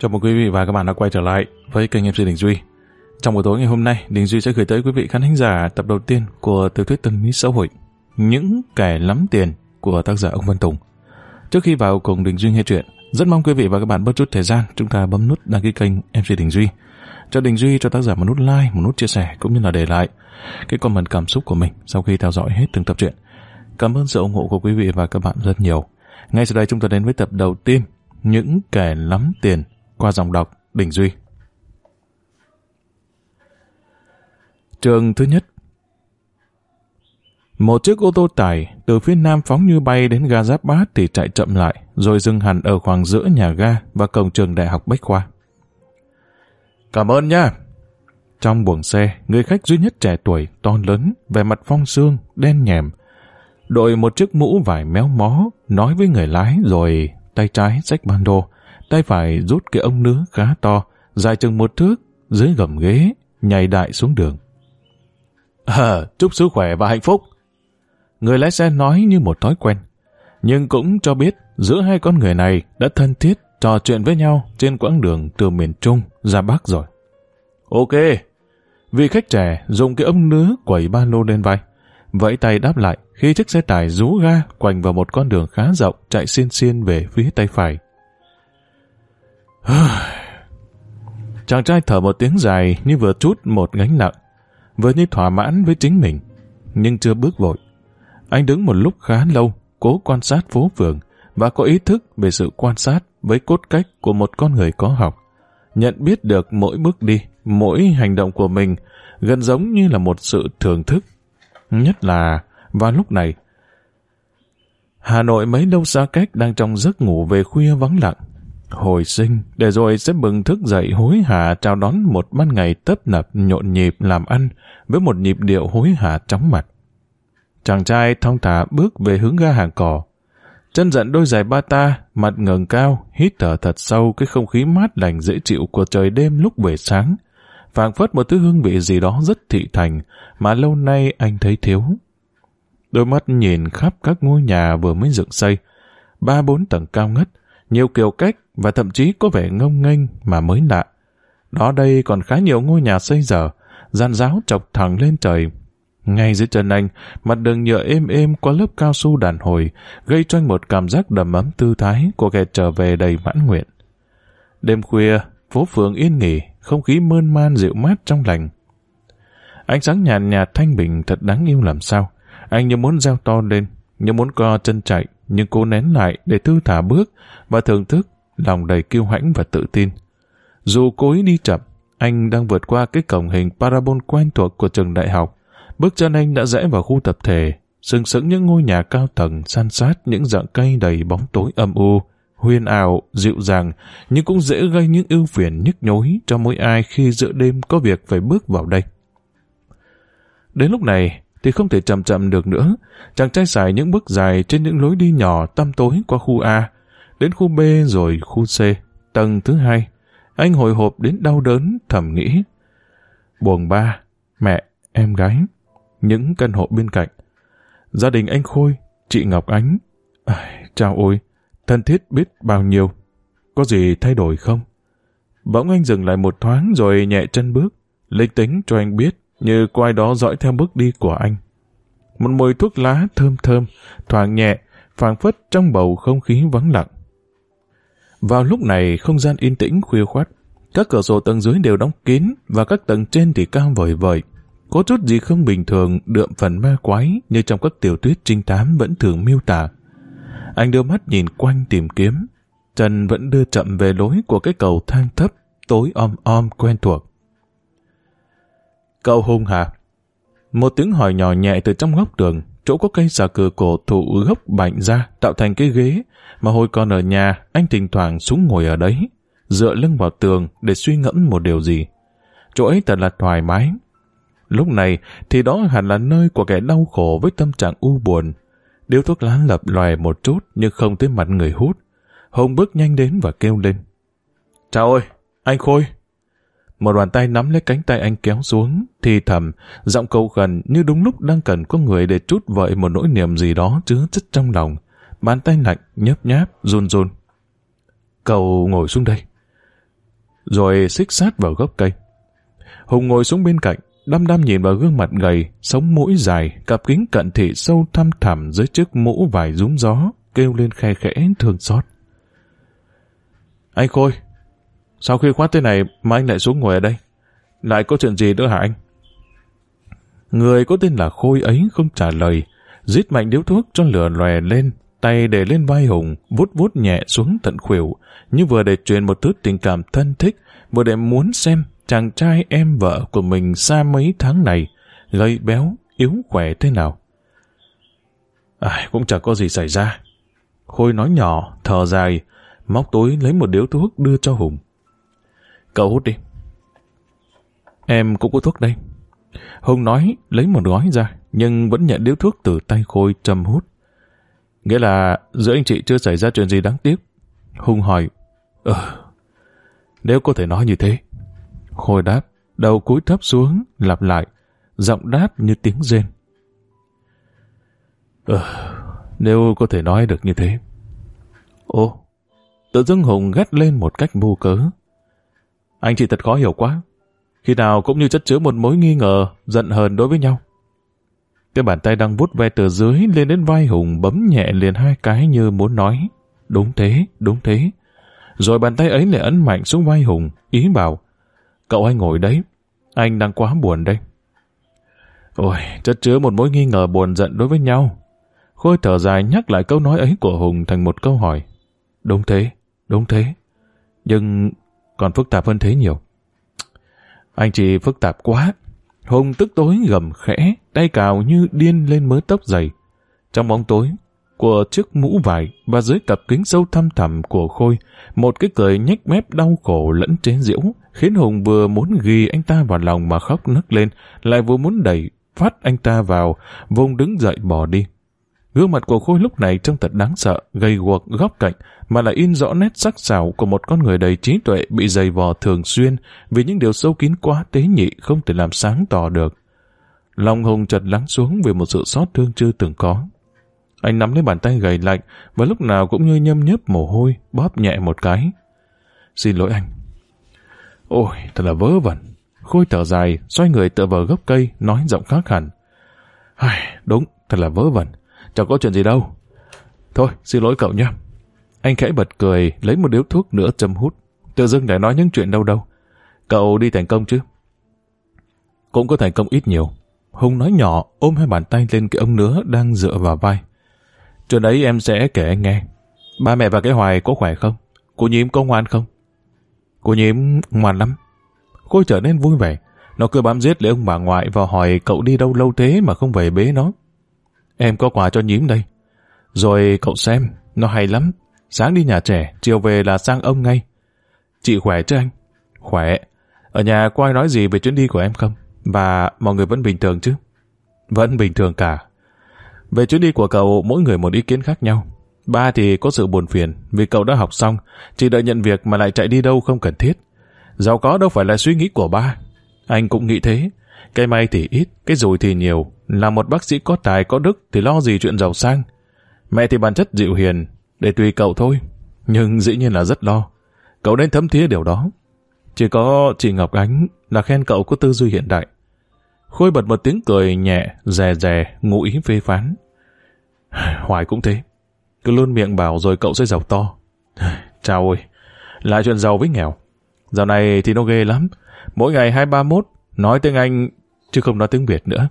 Chào mừng quý vị và các bạn đã quay trở lại với kênh MC Đình Duy. Trong buổi tối ngày hôm nay, Đình Duy sẽ gửi tới quý vị khán thính giả tập đầu tiên của tiểu thuyết tâm lý xã hội Những kẻ lắm tiền của tác giả ông Văn Tùng. Trước khi vào cùng Đình Duy nghe chuyện, rất mong quý vị và các bạn bớt chút thời gian chúng ta bấm nút đăng ký kênh MC Đình Duy. Cho Đình Duy cho tác giả một nút like, một nút chia sẻ cũng như là để lại cái comment cảm xúc của mình sau khi theo dõi hết từng tập truyện. Cảm ơn sự ủng hộ của quý vị và các bạn rất nhiều. Ngay sau đây chúng ta đến với tập đầu tiên Những kẻ lắm tiền qua dòng đọc Đình Duy. Trường thứ nhất Một chiếc ô tô tải từ phía nam phóng như bay đến ga Giáp Bát thì chạy chậm lại, rồi dừng hẳn ở khoảng giữa nhà ga và cổng trường đại học Bách Khoa. Cảm ơn nha! Trong buồng xe, người khách duy nhất trẻ tuổi, to lớn, vẻ mặt phong xương, đen nhèm, đội một chiếc mũ vải méo mó, nói với người lái rồi tay trái xách ban đô, tay phải rút cái ông nứa khá to, dài chừng một thước, dưới gầm ghế, nhảy đại xuống đường. Ờ, chúc sức khỏe và hạnh phúc. Người lái xe nói như một thói quen, nhưng cũng cho biết giữa hai con người này đã thân thiết trò chuyện với nhau trên quãng đường từ miền Trung ra Bắc rồi. Ok, vị khách trẻ dùng cái ông nứa quẩy ba lô lên vai, vẫy tay đáp lại khi chiếc xe tải rú ga quanh vào một con đường khá rộng chạy xiên xiên về phía tay phải. Chàng trai thở một tiếng dài như vừa chút một gánh nặng, vừa như thỏa mãn với chính mình, nhưng chưa bước vội. Anh đứng một lúc khá lâu, cố quan sát phố phường và có ý thức về sự quan sát với cốt cách của một con người có học. Nhận biết được mỗi bước đi, mỗi hành động của mình gần giống như là một sự thưởng thức. Nhất là vào lúc này, Hà Nội mấy lâu xa cách đang trong giấc ngủ về khuya vắng lặng, Hồi sinh, để rồi sẽ bừng thức dậy hối hả chào đón một ban ngày tấp nập nhộn nhịp làm ăn với một nhịp điệu hối hả chóng mặt. Chàng trai thong thả bước về hướng ga hàng cỏ. Chân giận đôi giày ba ta, mặt ngẩng cao, hít thở thật sâu cái không khí mát lành dễ chịu của trời đêm lúc buổi sáng. phảng phất một thứ hương vị gì đó rất thị thành mà lâu nay anh thấy thiếu. Đôi mắt nhìn khắp các ngôi nhà vừa mới dựng xây, ba bốn tầng cao ngất, nhiều kiểu cách và thậm chí có vẻ ngông nghênh mà mới lạ. Đó đây còn khá nhiều ngôi nhà xây dở, gian giáo chọc thẳng lên trời. Ngay dưới chân anh, mặt đường nhựa êm êm qua lớp cao su đàn hồi, gây cho anh một cảm giác đầm ấm tư thái của kẻ trở về đầy mãn nguyện. Đêm khuya, phố phường yên nghỉ, không khí mơn man dịu mát trong lành. Ánh sáng nhàn nhạt, thanh bình thật đáng yêu làm sao. Anh như muốn gieo to lên, như muốn co chân chạy, nhưng cô nén lại để thư thả bước và thưởng thức lòng đầy kiêu hãnh và tự tin. Dù cố ý đi chậm, anh đang vượt qua cái cổng hình parabol quen thuộc của trường đại học. Bước chân anh đã rẽ vào khu tập thể, sừng sững những ngôi nhà cao tầng san sát những dạng cây đầy bóng tối âm u, huyền ảo, dịu dàng, nhưng cũng dễ gây những ưu phiền nhức nhối cho mỗi ai khi giữa đêm có việc phải bước vào đây. Đến lúc này, thì không thể chậm chậm được nữa. Chàng trai xài những bước dài trên những lối đi nhỏ tăm tối qua khu A, đến khu B rồi khu C, tầng thứ hai. Anh hồi hộp đến đau đớn, thầm nghĩ. Buồng ba, mẹ, em gái, những căn hộ bên cạnh. Gia đình anh Khôi, chị Ngọc Ánh. À, chào ôi, thân thiết biết bao nhiêu. Có gì thay đổi không? Bỗng anh dừng lại một thoáng rồi nhẹ chân bước, linh tính cho anh biết như có ai đó dõi theo bước đi của anh. Một mùi thuốc lá thơm thơm, thoảng nhẹ, phảng phất trong bầu không khí vắng lặng. Vào lúc này, không gian yên tĩnh khuya khoát. Các cửa sổ tầng dưới đều đóng kín và các tầng trên thì cao vời vời. Có chút gì không bình thường đượm phần ma quái như trong các tiểu thuyết trinh thám vẫn thường miêu tả. Anh đưa mắt nhìn quanh tìm kiếm. Trần vẫn đưa chậm về lối của cái cầu thang thấp, tối om om quen thuộc. Cậu Hùng hả? Một tiếng hỏi nhỏ nhẹ từ trong góc tường, chỗ có cây xà cừ cổ thụ gốc bạnh ra tạo thành cái ghế mà hồi còn ở nhà anh thỉnh thoảng xuống ngồi ở đấy, dựa lưng vào tường để suy ngẫm một điều gì. Chỗ ấy thật là thoải mái. Lúc này thì đó hẳn là nơi của kẻ đau khổ với tâm trạng u buồn. Điếu thuốc lá lập loài một chút nhưng không tới mặt người hút. Hùng bước nhanh đến và kêu lên. Chào ơi, anh Khôi một bàn tay nắm lấy cánh tay anh kéo xuống, thì thầm, giọng cầu gần như đúng lúc đang cần có người để trút vợi một nỗi niềm gì đó chứa chất trong lòng. Bàn tay lạnh, nhấp nháp, run run. Cầu ngồi xuống đây. Rồi xích sát vào gốc cây. Hùng ngồi xuống bên cạnh, đăm đăm nhìn vào gương mặt gầy, sống mũi dài, cặp kính cận thị sâu thăm thẳm dưới chiếc mũ vải rúm gió, kêu lên khe khẽ thương xót. Anh Khôi, sau khi khóa thế này mà anh lại xuống ngồi ở đây? Lại có chuyện gì nữa hả anh? Người có tên là Khôi ấy không trả lời, rít mạnh điếu thuốc cho lửa lòe lên, tay để lên vai Hùng, vút vút nhẹ xuống tận khuỷu, như vừa để truyền một thứ tình cảm thân thích, vừa để muốn xem chàng trai em vợ của mình xa mấy tháng này, gây béo, yếu khỏe thế nào. À, cũng chẳng có gì xảy ra. Khôi nói nhỏ, thở dài, móc túi lấy một điếu thuốc đưa cho Hùng. Cậu hút đi. Em cũng có thuốc đây. Hùng nói lấy một gói ra, nhưng vẫn nhận điếu thuốc từ tay Khôi châm hút. Nghĩa là giữa anh chị chưa xảy ra chuyện gì đáng tiếc. Hùng hỏi, Ờ, nếu có thể nói như thế. Khôi đáp, đầu cúi thấp xuống, lặp lại, giọng đáp như tiếng rên. Ờ, nếu có thể nói được như thế. ô tự dưng Hùng gắt lên một cách vô cớ. Anh chị thật khó hiểu quá. Khi nào cũng như chất chứa một mối nghi ngờ, giận hờn đối với nhau. Tiếng bàn tay đang vút ve từ dưới lên đến vai Hùng bấm nhẹ liền hai cái như muốn nói. Đúng thế, đúng thế. Rồi bàn tay ấy lại ấn mạnh xuống vai Hùng, ý bảo. Cậu hãy ngồi đấy, anh đang quá buồn đây. Ôi, chất chứa một mối nghi ngờ buồn giận đối với nhau. Khôi thở dài nhắc lại câu nói ấy của Hùng thành một câu hỏi. Đúng thế, đúng thế. Nhưng còn phức tạp hơn thế nhiều. Anh chị phức tạp quá. Hùng tức tối gầm khẽ, tay cào như điên lên mớ tóc dày. Trong bóng tối, của chiếc mũ vải và dưới cặp kính sâu thăm thẳm của Khôi, một cái cười nhếch mép đau khổ lẫn chế diễu, khiến Hùng vừa muốn ghi anh ta vào lòng mà khóc nức lên, lại vừa muốn đẩy phát anh ta vào, vùng đứng dậy bỏ đi. Gương mặt của Khôi lúc này trông thật đáng sợ, gây guộc góc cạnh, mà lại in rõ nét sắc sảo của một con người đầy trí tuệ bị dày vò thường xuyên vì những điều sâu kín quá tế nhị không thể làm sáng tỏ được. Lòng Hùng chợt lắng xuống vì một sự xót thương chưa từng có. Anh nắm lấy bàn tay gầy lạnh và lúc nào cũng như nhâm nhấp mồ hôi, bóp nhẹ một cái. Xin lỗi anh. Ôi, thật là vớ vẩn. Khôi thở dài, xoay người tựa vào gốc cây, nói giọng khác hẳn. Ai, đúng, thật là vớ vẩn. Chẳng có chuyện gì đâu. Thôi, xin lỗi cậu nhé. Anh khẽ bật cười, lấy một điếu thuốc nữa châm hút. Tự dưng để nói những chuyện đâu đâu. Cậu đi thành công chứ? Cũng có thành công ít nhiều. Hùng nói nhỏ, ôm hai bàn tay lên cái ông nứa đang dựa vào vai. Chuyện đấy em sẽ kể anh nghe. Ba mẹ và cái hoài có khỏe không? Cô nhím có ngoan không? Cô nhím ngoan lắm. Khôi trở nên vui vẻ. Nó cứ bám giết lấy ông bà ngoại và hỏi cậu đi đâu lâu thế mà không về bế nó. Em có quà cho nhím đây. Rồi cậu xem, nó hay lắm. Sáng đi nhà trẻ, chiều về là sang ông ngay. Chị khỏe chứ anh? Khỏe. Ở nhà có ai nói gì về chuyến đi của em không? Và mọi người vẫn bình thường chứ? Vẫn bình thường cả. Về chuyến đi của cậu, mỗi người một ý kiến khác nhau. Ba thì có sự buồn phiền vì cậu đã học xong, chỉ đợi nhận việc mà lại chạy đi đâu không cần thiết. Giàu có đâu phải là suy nghĩ của ba. Anh cũng nghĩ thế. Cái may thì ít, cái rủi thì nhiều. Là một bác sĩ có tài có đức thì lo gì chuyện giàu sang. Mẹ thì bản chất dịu hiền, để tùy cậu thôi. Nhưng dĩ nhiên là rất lo. Cậu nên thấm thía điều đó. Chỉ có chị Ngọc Ánh là khen cậu có tư duy hiện đại. Khôi bật một tiếng cười nhẹ, rè rè, ngụ ý phê phán. Hoài cũng thế. Cứ luôn miệng bảo rồi cậu sẽ giàu to. Chào ơi, lại chuyện giàu với nghèo. Dạo này thì nó ghê lắm. Mỗi ngày hai ba mốt, nói tiếng Anh, chứ không nói tiếng Việt nữa.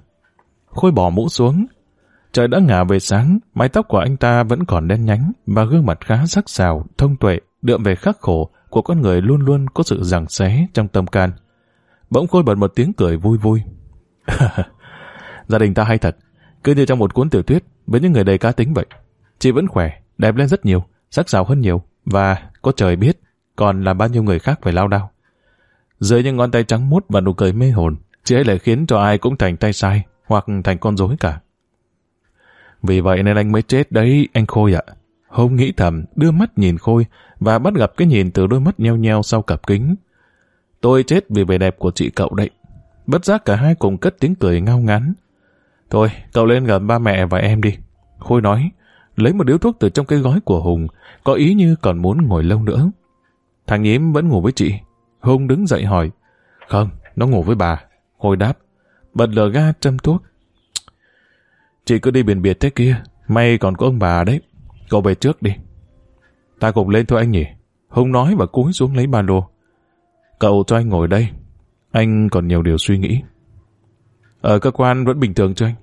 Khôi bỏ mũ xuống. Trời đã ngả về sáng, mái tóc của anh ta vẫn còn đen nhánh và gương mặt khá sắc sảo, thông tuệ, đượm về khắc khổ của con người luôn luôn có sự giằng xé trong tâm can. Bỗng Khôi bật một tiếng cười vui vui. Gia đình ta hay thật, cứ như trong một cuốn tiểu thuyết với những người đầy cá tính vậy. Chị vẫn khỏe, đẹp lên rất nhiều, sắc sảo hơn nhiều, và có trời biết, còn là bao nhiêu người khác phải lao đao. Dưới những ngón tay trắng mút và nụ cười mê hồn, chị ấy lại khiến cho ai cũng thành tay sai, hoặc thành con rối cả. Vì vậy nên anh mới chết đấy, anh Khôi ạ. Hùng nghĩ thầm, đưa mắt nhìn Khôi, và bắt gặp cái nhìn từ đôi mắt nheo nheo sau cặp kính. Tôi chết vì vẻ đẹp của chị cậu đấy. Bất giác cả hai cùng cất tiếng cười ngao ngán. Thôi, cậu lên gần ba mẹ và em đi. Khôi nói, lấy một điếu thuốc từ trong cái gói của Hùng, có ý như còn muốn ngồi lâu nữa. Thằng nhím vẫn ngủ với chị. Hùng đứng dậy hỏi, không, nó ngủ với bà. Khôi đáp, bật lửa ga châm thuốc. Chị cứ đi biển biệt thế kia, may còn có ông bà đấy. Cậu về trước đi. Ta cùng lên thôi anh nhỉ. Hùng nói và cúi xuống lấy ba lô. Cậu cho anh ngồi đây. Anh còn nhiều điều suy nghĩ. Ở cơ quan vẫn bình thường cho anh.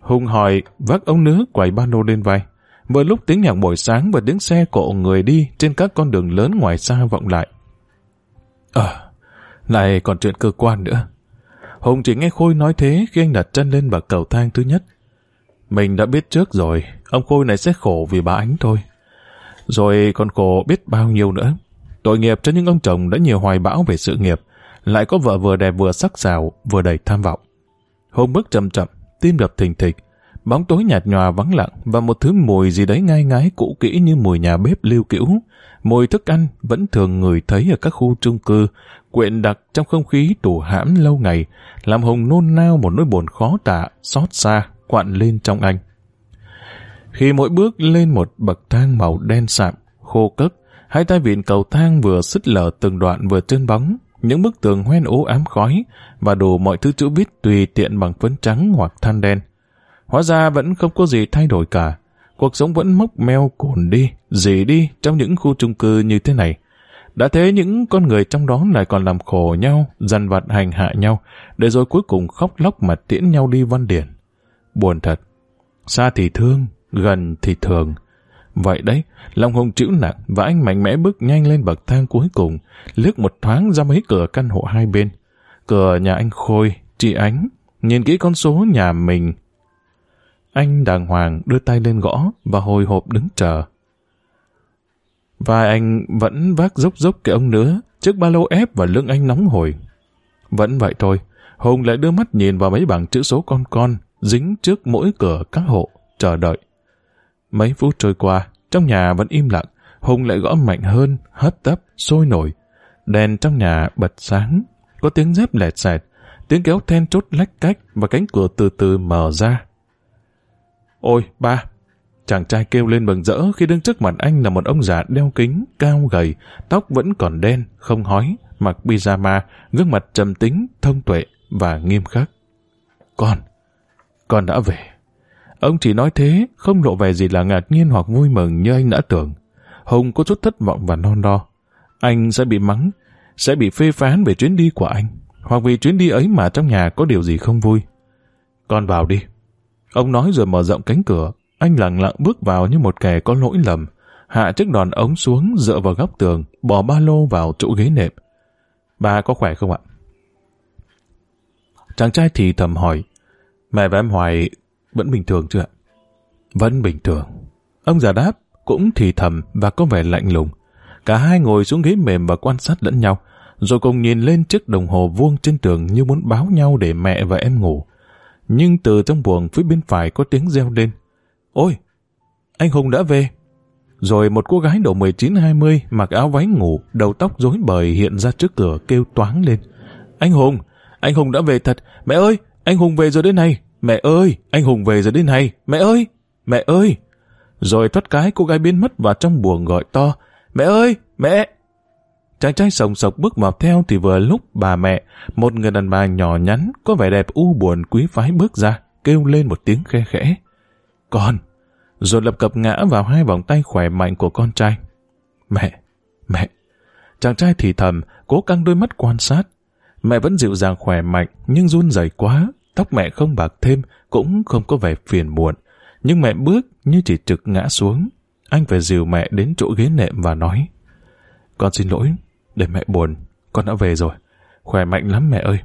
Hùng hỏi vác ống nứa quẩy ba lô lên vai. Vừa lúc tiếng nhạc buổi sáng và tiếng xe cộ người đi trên các con đường lớn ngoài xa vọng lại. Ờ, lại còn chuyện cơ quan nữa. Hùng chỉ nghe Khôi nói thế khi anh đặt chân lên bậc cầu thang thứ nhất. Mình đã biết trước rồi, ông Khôi này sẽ khổ vì bà Ánh thôi. Rồi còn khổ biết bao nhiêu nữa. Tội nghiệp cho những ông chồng đã nhiều hoài bão về sự nghiệp, lại có vợ vừa đẹp vừa sắc sảo, vừa đầy tham vọng. Hùng bước chậm chậm, tim đập thình thịch, bóng tối nhạt nhòa vắng lặng và một thứ mùi gì đấy ngai ngái cũ kỹ như mùi nhà bếp lưu cữu, mùi thức ăn vẫn thường người thấy ở các khu chung cư, quyện đặc trong không khí tủ hãm lâu ngày, làm Hùng nôn nao một nỗi buồn khó tả, xót xa, quặn lên trong anh. Khi mỗi bước lên một bậc thang màu đen sạm, khô cất, hai tay vịn cầu thang vừa sứt lở từng đoạn vừa trơn bóng, những bức tường hoen ố ám khói và đủ mọi thứ chữ viết tùy tiện bằng phấn trắng hoặc than đen. Hóa ra vẫn không có gì thay đổi cả. Cuộc sống vẫn mốc meo cồn đi, dì đi trong những khu chung cư như thế này. Đã thế những con người trong đó lại còn làm khổ nhau, dằn vặt hành hạ nhau, để rồi cuối cùng khóc lóc mà tiễn nhau đi văn điển. Buồn thật. Xa thì thương, gần thì thường. Vậy đấy, lòng hùng chịu nặng và anh mạnh mẽ bước nhanh lên bậc thang cuối cùng, liếc một thoáng ra mấy cửa căn hộ hai bên. Cửa nhà anh Khôi, chị Ánh, nhìn kỹ con số nhà mình. Anh đàng hoàng đưa tay lên gõ và hồi hộp đứng chờ. Và anh vẫn vác dốc dốc cái ông nữa, chiếc ba lô ép và lưng anh nóng hồi. Vẫn vậy thôi, Hùng lại đưa mắt nhìn vào mấy bảng chữ số con con, dính trước mỗi cửa các hộ, chờ đợi. Mấy phút trôi qua, trong nhà vẫn im lặng, Hùng lại gõ mạnh hơn, hấp tấp, sôi nổi. Đèn trong nhà bật sáng, có tiếng dép lẹt xẹt, tiếng kéo then chốt lách cách và cánh cửa từ từ mở ra. Ôi, ba! Chàng trai kêu lên mừng rỡ khi đứng trước mặt anh là một ông già đeo kính, cao gầy, tóc vẫn còn đen, không hói, mặc pyjama, gương mặt trầm tính, thông tuệ và nghiêm khắc. Con! Con đã về. Ông chỉ nói thế, không lộ vẻ gì là ngạc nhiên hoặc vui mừng như anh đã tưởng. Hùng có chút thất vọng và non đo. Anh sẽ bị mắng, sẽ bị phê phán về chuyến đi của anh, hoặc vì chuyến đi ấy mà trong nhà có điều gì không vui. Con vào đi. Ông nói rồi mở rộng cánh cửa, anh lặng lặng bước vào như một kẻ có lỗi lầm, hạ chiếc đòn ống xuống dựa vào góc tường, bỏ ba lô vào chỗ ghế nệm. Bà có khỏe không ạ? Chàng trai thì thầm hỏi, mẹ và em Hoài vẫn bình thường chưa ạ? Vẫn bình thường. Ông già đáp, cũng thì thầm và có vẻ lạnh lùng. Cả hai ngồi xuống ghế mềm và quan sát lẫn nhau, rồi cùng nhìn lên chiếc đồng hồ vuông trên tường như muốn báo nhau để mẹ và em ngủ. Nhưng từ trong buồng phía bên phải có tiếng reo lên. Ôi, anh Hùng đã về. Rồi một cô gái độ 19-20 mặc áo váy ngủ, đầu tóc rối bời hiện ra trước cửa kêu toáng lên. Anh Hùng, anh Hùng đã về thật. Mẹ ơi, anh Hùng về rồi đến này. Mẹ ơi, anh Hùng về rồi đến này. Mẹ ơi, mẹ ơi. Rồi thoát cái cô gái biến mất vào trong buồng gọi to. Mẹ ơi, mẹ. Chàng trai sồng sộc bước vào theo thì vừa lúc bà mẹ, một người đàn bà nhỏ nhắn, có vẻ đẹp u buồn quý phái bước ra, kêu lên một tiếng khe khẽ. Con! Rồi lập cập ngã vào hai vòng tay khỏe mạnh của con trai. Mẹ! Mẹ! Chàng trai thì thầm, cố căng đôi mắt quan sát. Mẹ vẫn dịu dàng khỏe mạnh, nhưng run rẩy quá, tóc mẹ không bạc thêm, cũng không có vẻ phiền muộn. Nhưng mẹ bước như chỉ trực ngã xuống. Anh phải dìu mẹ đến chỗ ghế nệm và nói. Con xin lỗi, để mẹ buồn, con đã về rồi. Khỏe mạnh lắm mẹ ơi.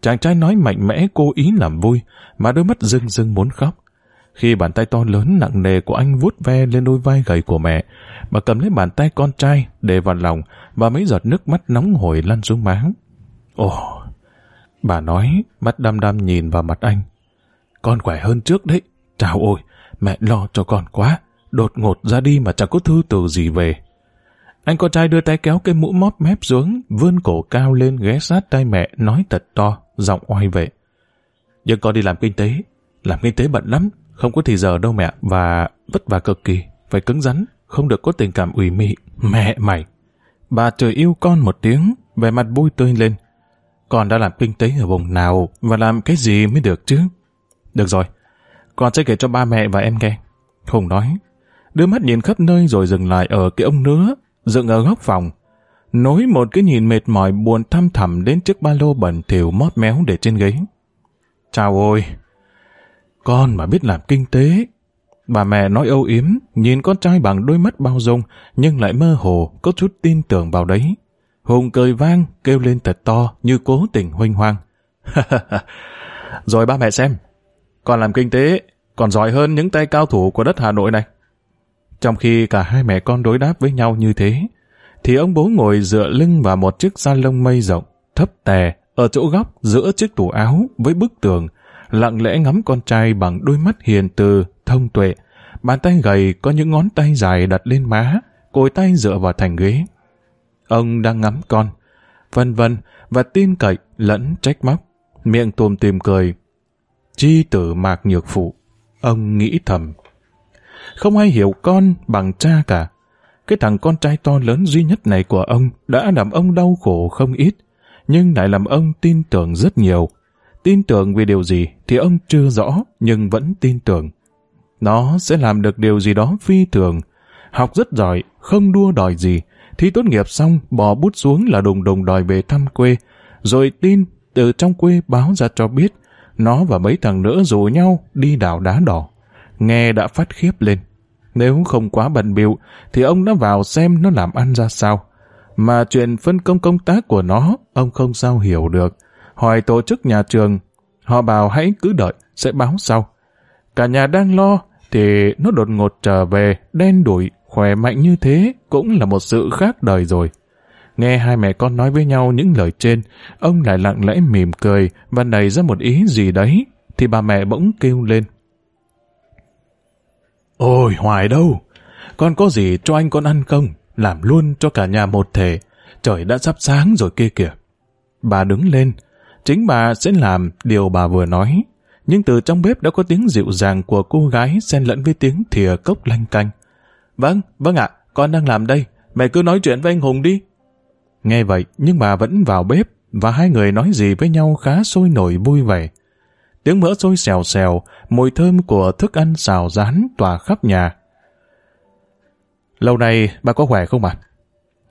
Chàng trai nói mạnh mẽ cố ý làm vui, mà đôi mắt rưng rưng muốn khóc. Khi bàn tay to lớn nặng nề của anh vuốt ve lên đôi vai gầy của mẹ, bà cầm lấy bàn tay con trai để vào lòng và mấy giọt nước mắt nóng hổi lăn xuống má. Ồ, bà nói, mắt đăm đăm nhìn vào mặt anh. Con khỏe hơn trước đấy. Chào ôi, mẹ lo cho con quá. Đột ngột ra đi mà chẳng có thư từ gì về. Anh con trai đưa tay kéo cái mũ móp mép xuống, vươn cổ cao lên ghé sát tay mẹ, nói thật to, giọng oai vệ. Nhưng con đi làm kinh tế, làm kinh tế bận lắm, không có thì giờ đâu mẹ, và vất vả cực kỳ, phải cứng rắn, không được có tình cảm ủy mị. Mẹ mày! Bà trời yêu con một tiếng, vẻ mặt vui tươi lên. Con đã làm kinh tế ở vùng nào và làm cái gì mới được chứ? Được rồi, con sẽ kể cho ba mẹ và em nghe. Hùng nói, đưa mắt nhìn khắp nơi rồi dừng lại ở cái ông nứa, dựng ở góc phòng. Nối một cái nhìn mệt mỏi buồn thăm thẳm đến chiếc ba lô bẩn thỉu mót méo để trên ghế. Chào ôi! Con mà biết làm kinh tế. Bà mẹ nói âu yếm, nhìn con trai bằng đôi mắt bao dung, nhưng lại mơ hồ, có chút tin tưởng vào đấy. Hùng cười vang, kêu lên thật to như cố tình huynh hoang. Rồi ba mẹ xem, con làm kinh tế, còn giỏi hơn những tay cao thủ của đất Hà Nội này. Trong khi cả hai mẹ con đối đáp với nhau như thế, thì ông bố ngồi dựa lưng vào một chiếc da lông mây rộng, thấp tè, ở chỗ góc giữa chiếc tủ áo với bức tường, lặng lẽ ngắm con trai bằng đôi mắt hiền từ, thông tuệ. Bàn tay gầy có những ngón tay dài đặt lên má, cồi tay dựa vào thành ghế. Ông đang ngắm con, vân vân và tin cậy lẫn trách móc, miệng tuồm tìm cười. Chi tử mạc nhược phụ, ông nghĩ thầm. Không ai hiểu con bằng cha cả. Cái thằng con trai to lớn duy nhất này của ông đã làm ông đau khổ không ít, nhưng lại làm ông tin tưởng rất nhiều. Tin tưởng vì điều gì thì ông chưa rõ, nhưng vẫn tin tưởng. Nó sẽ làm được điều gì đó phi thường. Học rất giỏi, không đua đòi gì, Thi tốt nghiệp xong, bỏ bút xuống là đùng đùng đòi về thăm quê, rồi tin từ trong quê báo ra cho biết nó và mấy thằng nữa rủ nhau đi đảo đá đỏ. Nghe đã phát khiếp lên. Nếu không quá bận biểu thì ông đã vào xem nó làm ăn ra sao. Mà chuyện phân công công tác của nó, ông không sao hiểu được. Hỏi tổ chức nhà trường, họ bảo hãy cứ đợi, sẽ báo sau. Cả nhà đang lo, thì nó đột ngột trở về, đen đuổi, khỏe mạnh như thế cũng là một sự khác đời rồi. Nghe hai mẹ con nói với nhau những lời trên, ông lại lặng lẽ mỉm cười và nảy ra một ý gì đấy, thì bà mẹ bỗng kêu lên. Ôi, Hoài đâu? Con có gì cho anh con ăn không? Làm luôn cho cả nhà một thể. Trời đã sắp sáng rồi kia kìa. Bà đứng lên. Chính bà sẽ làm điều bà vừa nói. Nhưng từ trong bếp đã có tiếng dịu dàng của cô gái xen lẫn với tiếng thìa cốc lanh canh. Vâng, vâng ạ, con đang làm đây. Mẹ cứ nói chuyện với anh Hùng đi. Nghe vậy, nhưng bà vẫn vào bếp, và hai người nói gì với nhau khá sôi nổi vui vẻ. Tiếng mỡ sôi xèo xèo, mùi thơm của thức ăn xào rán tỏa khắp nhà. Lâu nay, bà có khỏe không ạ?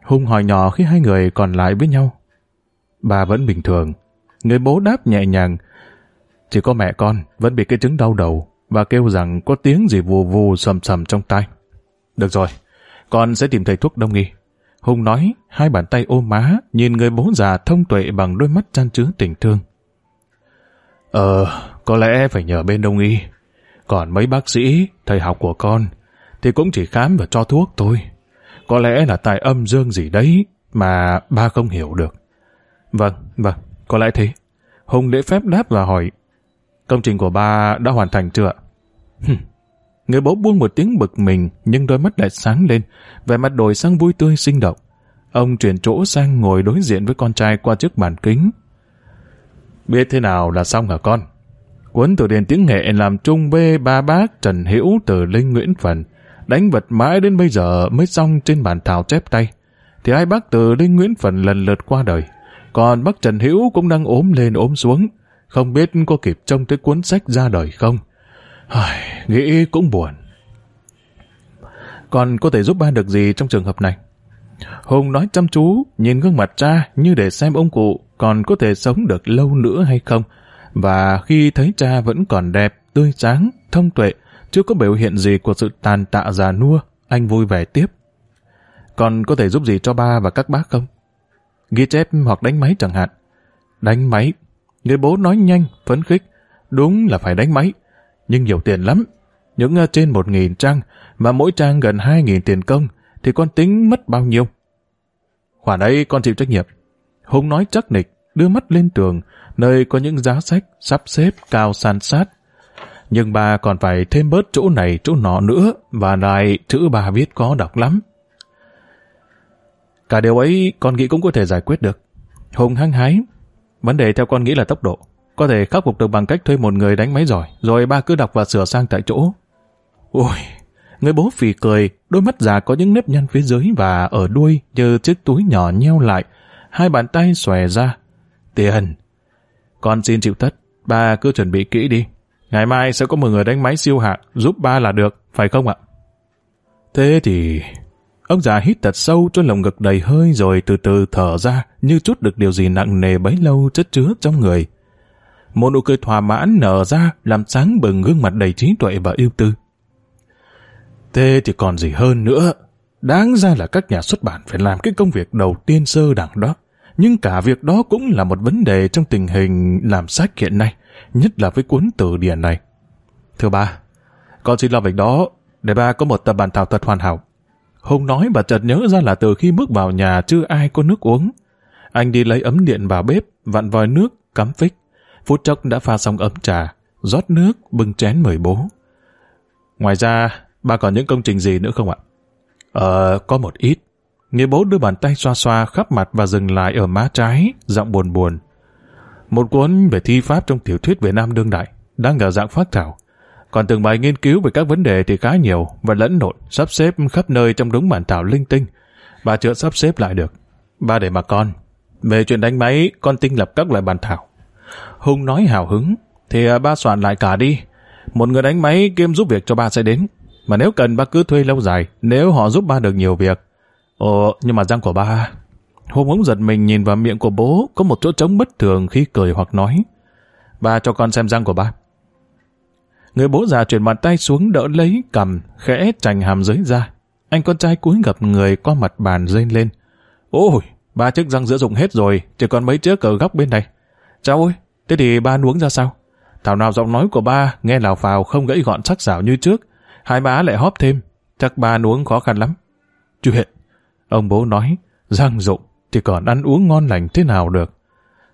Hùng hỏi nhỏ khi hai người còn lại với nhau. Bà vẫn bình thường. Người bố đáp nhẹ nhàng. Chỉ có mẹ con vẫn bị cái chứng đau đầu và kêu rằng có tiếng gì vù vù sầm sầm trong tai. Được rồi, con sẽ tìm thầy thuốc đông y. Hùng nói, hai bàn tay ôm má, nhìn người bố già thông tuệ bằng đôi mắt chan chứa tình thương. Ờ, có lẽ phải nhờ bên đông y. Còn mấy bác sĩ, thầy học của con, thì cũng chỉ khám và cho thuốc thôi. Có lẽ là tài âm dương gì đấy mà ba không hiểu được. Vâng, vâng, có lẽ thế. Hùng lễ phép đáp và hỏi, công trình của ba đã hoàn thành chưa? Người bố buông một tiếng bực mình, nhưng đôi mắt lại sáng lên, vẻ mặt đổi sang vui tươi sinh động. Ông chuyển chỗ sang ngồi đối diện với con trai qua chiếc bàn kính. Biết thế nào là xong hả con? Cuốn từ điển tiếng nghệ làm chung bê ba bác Trần Hữu từ Linh Nguyễn Phần, đánh vật mãi đến bây giờ mới xong trên bàn thảo chép tay. Thì hai bác từ Linh Nguyễn Phần lần lượt qua đời. Còn bác Trần Hữu cũng đang ốm lên ốm xuống, không biết có kịp trông tới cuốn sách ra đời không. Ai, nghĩ cũng buồn. Còn có thể giúp ba được gì trong trường hợp này? Hùng nói chăm chú, nhìn gương mặt cha như để xem ông cụ còn có thể sống được lâu nữa hay không. Và khi thấy cha vẫn còn đẹp, tươi sáng, thông tuệ, chưa có biểu hiện gì của sự tàn tạ già nua, anh vui vẻ tiếp. Còn có thể giúp gì cho ba và các bác không? Ghi chép hoặc đánh máy chẳng hạn. Đánh máy. Người bố nói nhanh, phấn khích. Đúng là phải đánh máy nhưng nhiều tiền lắm. Những ờ, trên một nghìn trang, mà mỗi trang gần hai nghìn tiền công, thì con tính mất bao nhiêu? Khoản ấy con chịu trách nhiệm. Hùng nói chắc nịch, đưa mắt lên tường, nơi có những giá sách sắp xếp cao san sát. Nhưng bà còn phải thêm bớt chỗ này chỗ nọ nữa, và lại chữ bà viết có đọc lắm. Cả điều ấy con nghĩ cũng có thể giải quyết được. Hùng hăng hái. Vấn đề theo con nghĩ là tốc độ. Có thể khắc phục được bằng cách thuê một người đánh máy giỏi, rồi ba cứ đọc và sửa sang tại chỗ. Ôi, người bố phì cười, đôi mắt già có những nếp nhăn phía dưới và ở đuôi như chiếc túi nhỏ nheo lại. Hai bàn tay xòe ra. Tiền. Con xin chịu tất, ba cứ chuẩn bị kỹ đi. Ngày mai sẽ có một người đánh máy siêu hạng giúp ba là được, phải không ạ? Thế thì... Ông già hít thật sâu cho lồng ngực đầy hơi rồi từ từ thở ra như chút được điều gì nặng nề bấy lâu chất chứa trong người. Một nụ cười thỏa mãn nở ra làm sáng bừng gương mặt đầy trí tuệ và yêu tư. Thế thì còn gì hơn nữa. Đáng ra là các nhà xuất bản phải làm cái công việc đầu tiên sơ đẳng đó. Nhưng cả việc đó cũng là một vấn đề trong tình hình làm sách hiện nay, nhất là với cuốn từ điển này. Thưa ba, con xin lo việc đó để ba có một tập bản thảo thật hoàn hảo. Hùng nói bà chợt nhớ ra là từ khi bước vào nhà chưa ai có nước uống. Anh đi lấy ấm điện vào bếp, vặn vòi nước, cắm phích. Phút chốc đã pha xong ấm trà, rót nước, bưng chén mời bố. Ngoài ra, bà còn những công trình gì nữa không ạ? Ờ, có một ít. Nghĩa bố đưa bàn tay xoa xoa khắp mặt và dừng lại ở má trái, giọng buồn buồn. Một cuốn về thi pháp trong tiểu thuyết Việt Nam đương đại, đang ở dạng phát thảo. Còn từng bài nghiên cứu về các vấn đề thì khá nhiều và lẫn lộn, sắp xếp khắp nơi trong đúng bản thảo linh tinh. Bà chưa sắp xếp lại được. Ba để mà con. Về chuyện đánh máy, con tinh lập các loại bản thảo. Hùng nói hào hứng, thì à, ba soạn lại cả đi. Một người đánh máy kiêm giúp việc cho ba sẽ đến. Mà nếu cần ba cứ thuê lâu dài, nếu họ giúp ba được nhiều việc. Ồ, nhưng mà răng của ba... Hùng ống giật mình nhìn vào miệng của bố có một chỗ trống bất thường khi cười hoặc nói. Ba cho con xem răng của ba. Người bố già chuyển bàn tay xuống đỡ lấy cầm, khẽ chành hàm dưới ra. Anh con trai cúi gập người qua mặt bàn rên lên. Ôi, ba chiếc răng giữa dụng hết rồi, chỉ còn mấy chiếc ở góc bên này. Cháu ơi, thế thì ba nuống ra sao? Thảo nào giọng nói của ba nghe lào phào không gãy gọn sắc sảo như trước. Hai má lại hóp thêm, chắc ba nuống khó khăn lắm. Chuyện, ông bố nói, răng dụng thì còn ăn uống ngon lành thế nào được.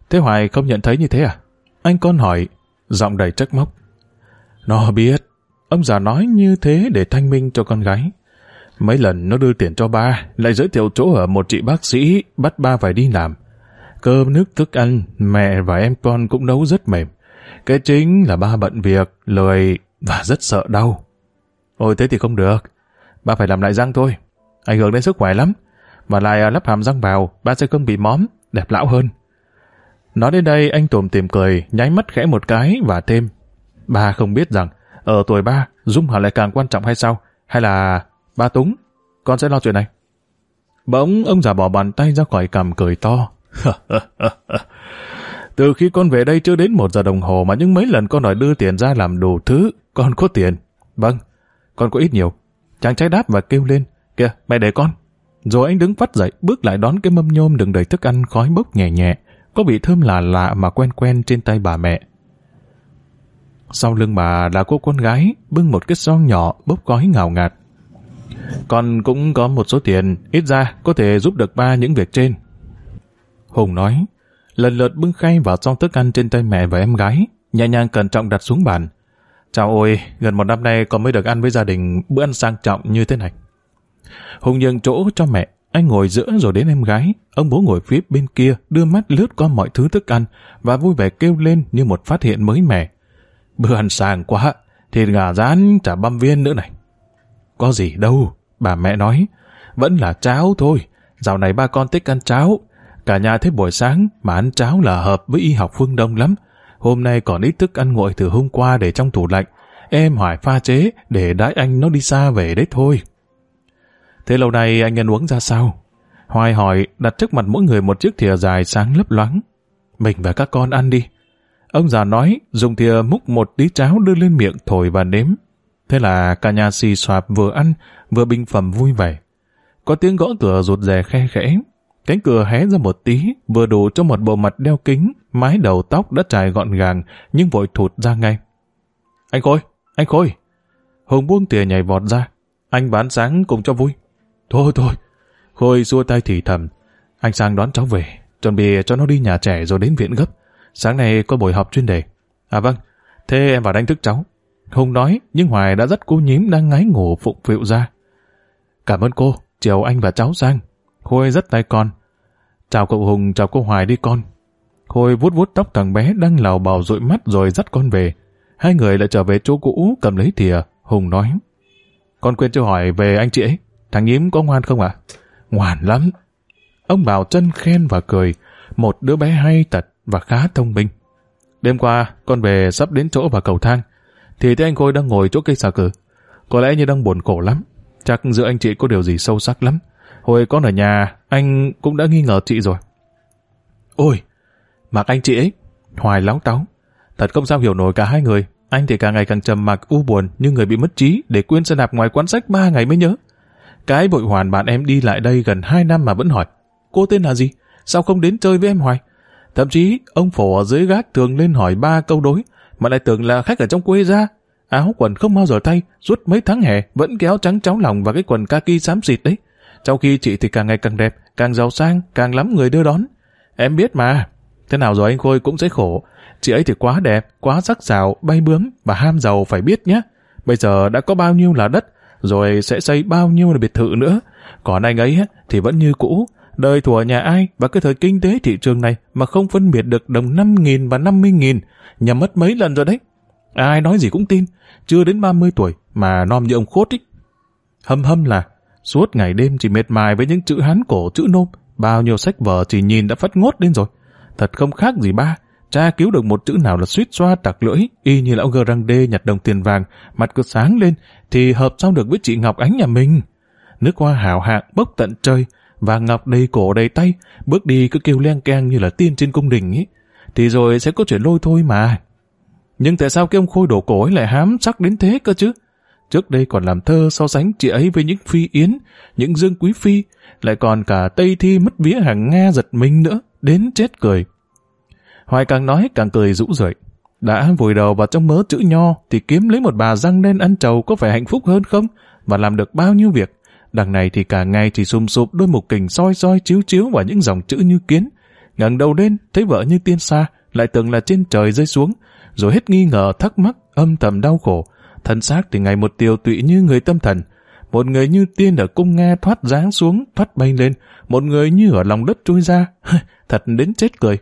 Thế Hoài không nhận thấy như thế à? Anh con hỏi, giọng đầy trách móc. Nó biết, ông già nói như thế để thanh minh cho con gái. Mấy lần nó đưa tiền cho ba, lại giới thiệu chỗ ở một chị bác sĩ, bắt ba phải đi làm. Cơm nước thức ăn, mẹ và em con cũng nấu rất mềm. Cái chính là ba bận việc, lười và rất sợ đau. Ôi thế thì không được, ba phải làm lại răng thôi. Ảnh hưởng đến sức khỏe lắm. Mà lại à, lắp hàm răng vào, ba sẽ không bị móm, đẹp lão hơn. Nói đến đây anh tùm tìm cười, nháy mắt khẽ một cái và thêm. Ba không biết rằng, ở tuổi ba, Dung hẳn lại càng quan trọng hay sao? Hay là ba túng? Con sẽ lo chuyện này. Bỗng ông già bỏ bàn tay ra khỏi cằm cười to. Từ khi con về đây chưa đến một giờ đồng hồ mà những mấy lần con đòi đưa tiền ra làm đủ thứ, con có tiền. Vâng, con có ít nhiều. Chàng trai đáp và kêu lên. Kìa, mẹ để con. Rồi anh đứng phát dậy, bước lại đón cái mâm nhôm đựng đầy thức ăn khói bốc nhẹ nhẹ, có vị thơm lạ lạ mà quen quen trên tay bà mẹ. Sau lưng bà là cô con gái, bưng một cái son nhỏ bốc gói ngào ngạt. Con cũng có một số tiền, ít ra có thể giúp được ba những việc trên. Hùng nói, lần lượt bưng khay vào trong thức ăn trên tay mẹ và em gái, nhẹ nhàng cẩn trọng đặt xuống bàn. Chào ôi, gần một năm nay con mới được ăn với gia đình bữa ăn sang trọng như thế này. Hùng nhường chỗ cho mẹ, anh ngồi giữa rồi đến em gái. Ông bố ngồi phía bên kia, đưa mắt lướt qua mọi thứ thức ăn và vui vẻ kêu lên như một phát hiện mới mẻ. Bữa ăn sang quá, thịt gà rán chả băm viên nữa này. Có gì đâu, bà mẹ nói. Vẫn là cháo thôi. Dạo này ba con thích ăn cháo. Cả nhà thấy buổi sáng mà ăn cháo là hợp với y học phương Đông lắm. Hôm nay còn ít thức ăn nguội từ hôm qua để trong tủ lạnh. Em hỏi pha chế để đãi anh nó đi xa về đấy thôi. Thế lâu nay anh ăn uống ra sao? Hoài hỏi đặt trước mặt mỗi người một chiếc thìa dài sáng lấp loáng. Mình và các con ăn đi. Ông già nói dùng thìa múc một tí cháo đưa lên miệng thổi và nếm. Thế là cả nhà xì xoạp vừa ăn vừa bình phẩm vui vẻ. Có tiếng gõ cửa rụt rè khe khẽ. Cánh cửa hé ra một tí vừa đủ cho một bộ mặt đeo kính mái đầu tóc đã trải gọn gàng nhưng vội thụt ra ngay. Anh Khôi! Anh Khôi! Hùng buông tìa nhảy vọt ra. Anh bán sáng cùng cho vui. Thôi thôi. Khôi xua tay thì thầm. Anh sang đón cháu về, chuẩn bị cho nó đi nhà trẻ rồi đến viện gấp. Sáng nay có buổi họp chuyên đề. À vâng, thế em vào đánh thức cháu. Hùng nói, nhưng Hoài đã rất cố nhím đang ngái ngủ phụng phịu ra. Cảm ơn cô, chiều anh và cháu sang. Khôi rất tay con. Chào cậu Hùng, chào cô Hoài đi con. Khôi vuốt vuốt tóc thằng bé đang lào bào dụi mắt rồi dắt con về. Hai người lại trở về chỗ cũ cầm lấy thìa. Hùng nói. Con quên chưa hỏi về anh chị ấy. Thằng nhím có ngoan không ạ? Ngoan lắm. Ông Bảo chân khen và cười. Một đứa bé hay tật và khá thông minh. Đêm qua, con về sắp đến chỗ vào cầu thang. Thì thấy anh Khôi đang ngồi chỗ cây xà cừ. Có lẽ như đang buồn khổ lắm. Chắc giữa anh chị có điều gì sâu sắc lắm. Hồi con ở nhà, anh cũng đã nghi ngờ chị rồi. Ôi, mặc anh chị ấy, hoài láo táo. Thật không sao hiểu nổi cả hai người. Anh thì càng ngày càng trầm mặc u buồn như người bị mất trí để quên xe đạp ngoài quán sách ba ngày mới nhớ. Cái bội hoàn bạn em đi lại đây gần hai năm mà vẫn hỏi cô tên là gì? Sao không đến chơi với em hoài? Thậm chí ông phổ ở dưới gác thường lên hỏi ba câu đối mà lại tưởng là khách ở trong quê ra. Áo quần không bao giờ thay, suốt mấy tháng hè vẫn kéo trắng cháo lòng và cái quần kaki xám xịt đấy. Trong khi chị thì càng ngày càng đẹp, càng giàu sang, càng lắm người đưa đón. Em biết mà, thế nào rồi anh Khôi cũng sẽ khổ. Chị ấy thì quá đẹp, quá sắc sảo, bay bướm và ham giàu phải biết nhé. Bây giờ đã có bao nhiêu là đất, rồi sẽ xây bao nhiêu là biệt thự nữa. Còn anh ấy thì vẫn như cũ, đời thủa nhà ai và cái thời kinh tế thị trường này mà không phân biệt được đồng 5.000 và 50.000, nhà mất mấy lần rồi đấy. Ai nói gì cũng tin, chưa đến 30 tuổi mà nom như ông khốt ý. Hâm hâm là, suốt ngày đêm chỉ mệt mài với những chữ hán cổ chữ nôm, bao nhiêu sách vở chỉ nhìn đã phát ngốt lên rồi. Thật không khác gì ba, cha cứu được một chữ nào là suýt xoa tặc lưỡi, y như lão gơ răng đê nhặt đồng tiền vàng, mặt cứ sáng lên, thì hợp sao được với chị Ngọc Ánh nhà mình. Nước hoa hảo hạng bốc tận trời, và Ngọc đầy cổ đầy tay, bước đi cứ kêu len keng như là tiên trên cung đình ấy. Thì rồi sẽ có chuyện lôi thôi mà. Nhưng tại sao cái ông khôi đổ cổ ấy lại hám sắc đến thế cơ chứ? Trước đây còn làm thơ so sánh chị ấy với những phi yến, những dương quý phi, lại còn cả Tây Thi mất vía hàng Nga giật mình nữa, đến chết cười. Hoài càng nói càng cười rũ rượi. Đã vùi đầu vào trong mớ chữ nho thì kiếm lấy một bà răng đen ăn trầu có phải hạnh phúc hơn không? Và làm được bao nhiêu việc? Đằng này thì cả ngày chỉ sùm sụp đôi mục kình soi soi chiếu chiếu vào những dòng chữ như kiến. ngẩng đầu lên, thấy vợ như tiên xa, lại tưởng là trên trời rơi xuống, rồi hết nghi ngờ thắc mắc, âm thầm đau khổ. Thân xác thì ngày một tiêu tụy như người tâm thần. Một người như tiên ở cung Nga thoát dáng xuống, thoát bay lên. Một người như ở lòng đất trôi ra. thật đến chết cười.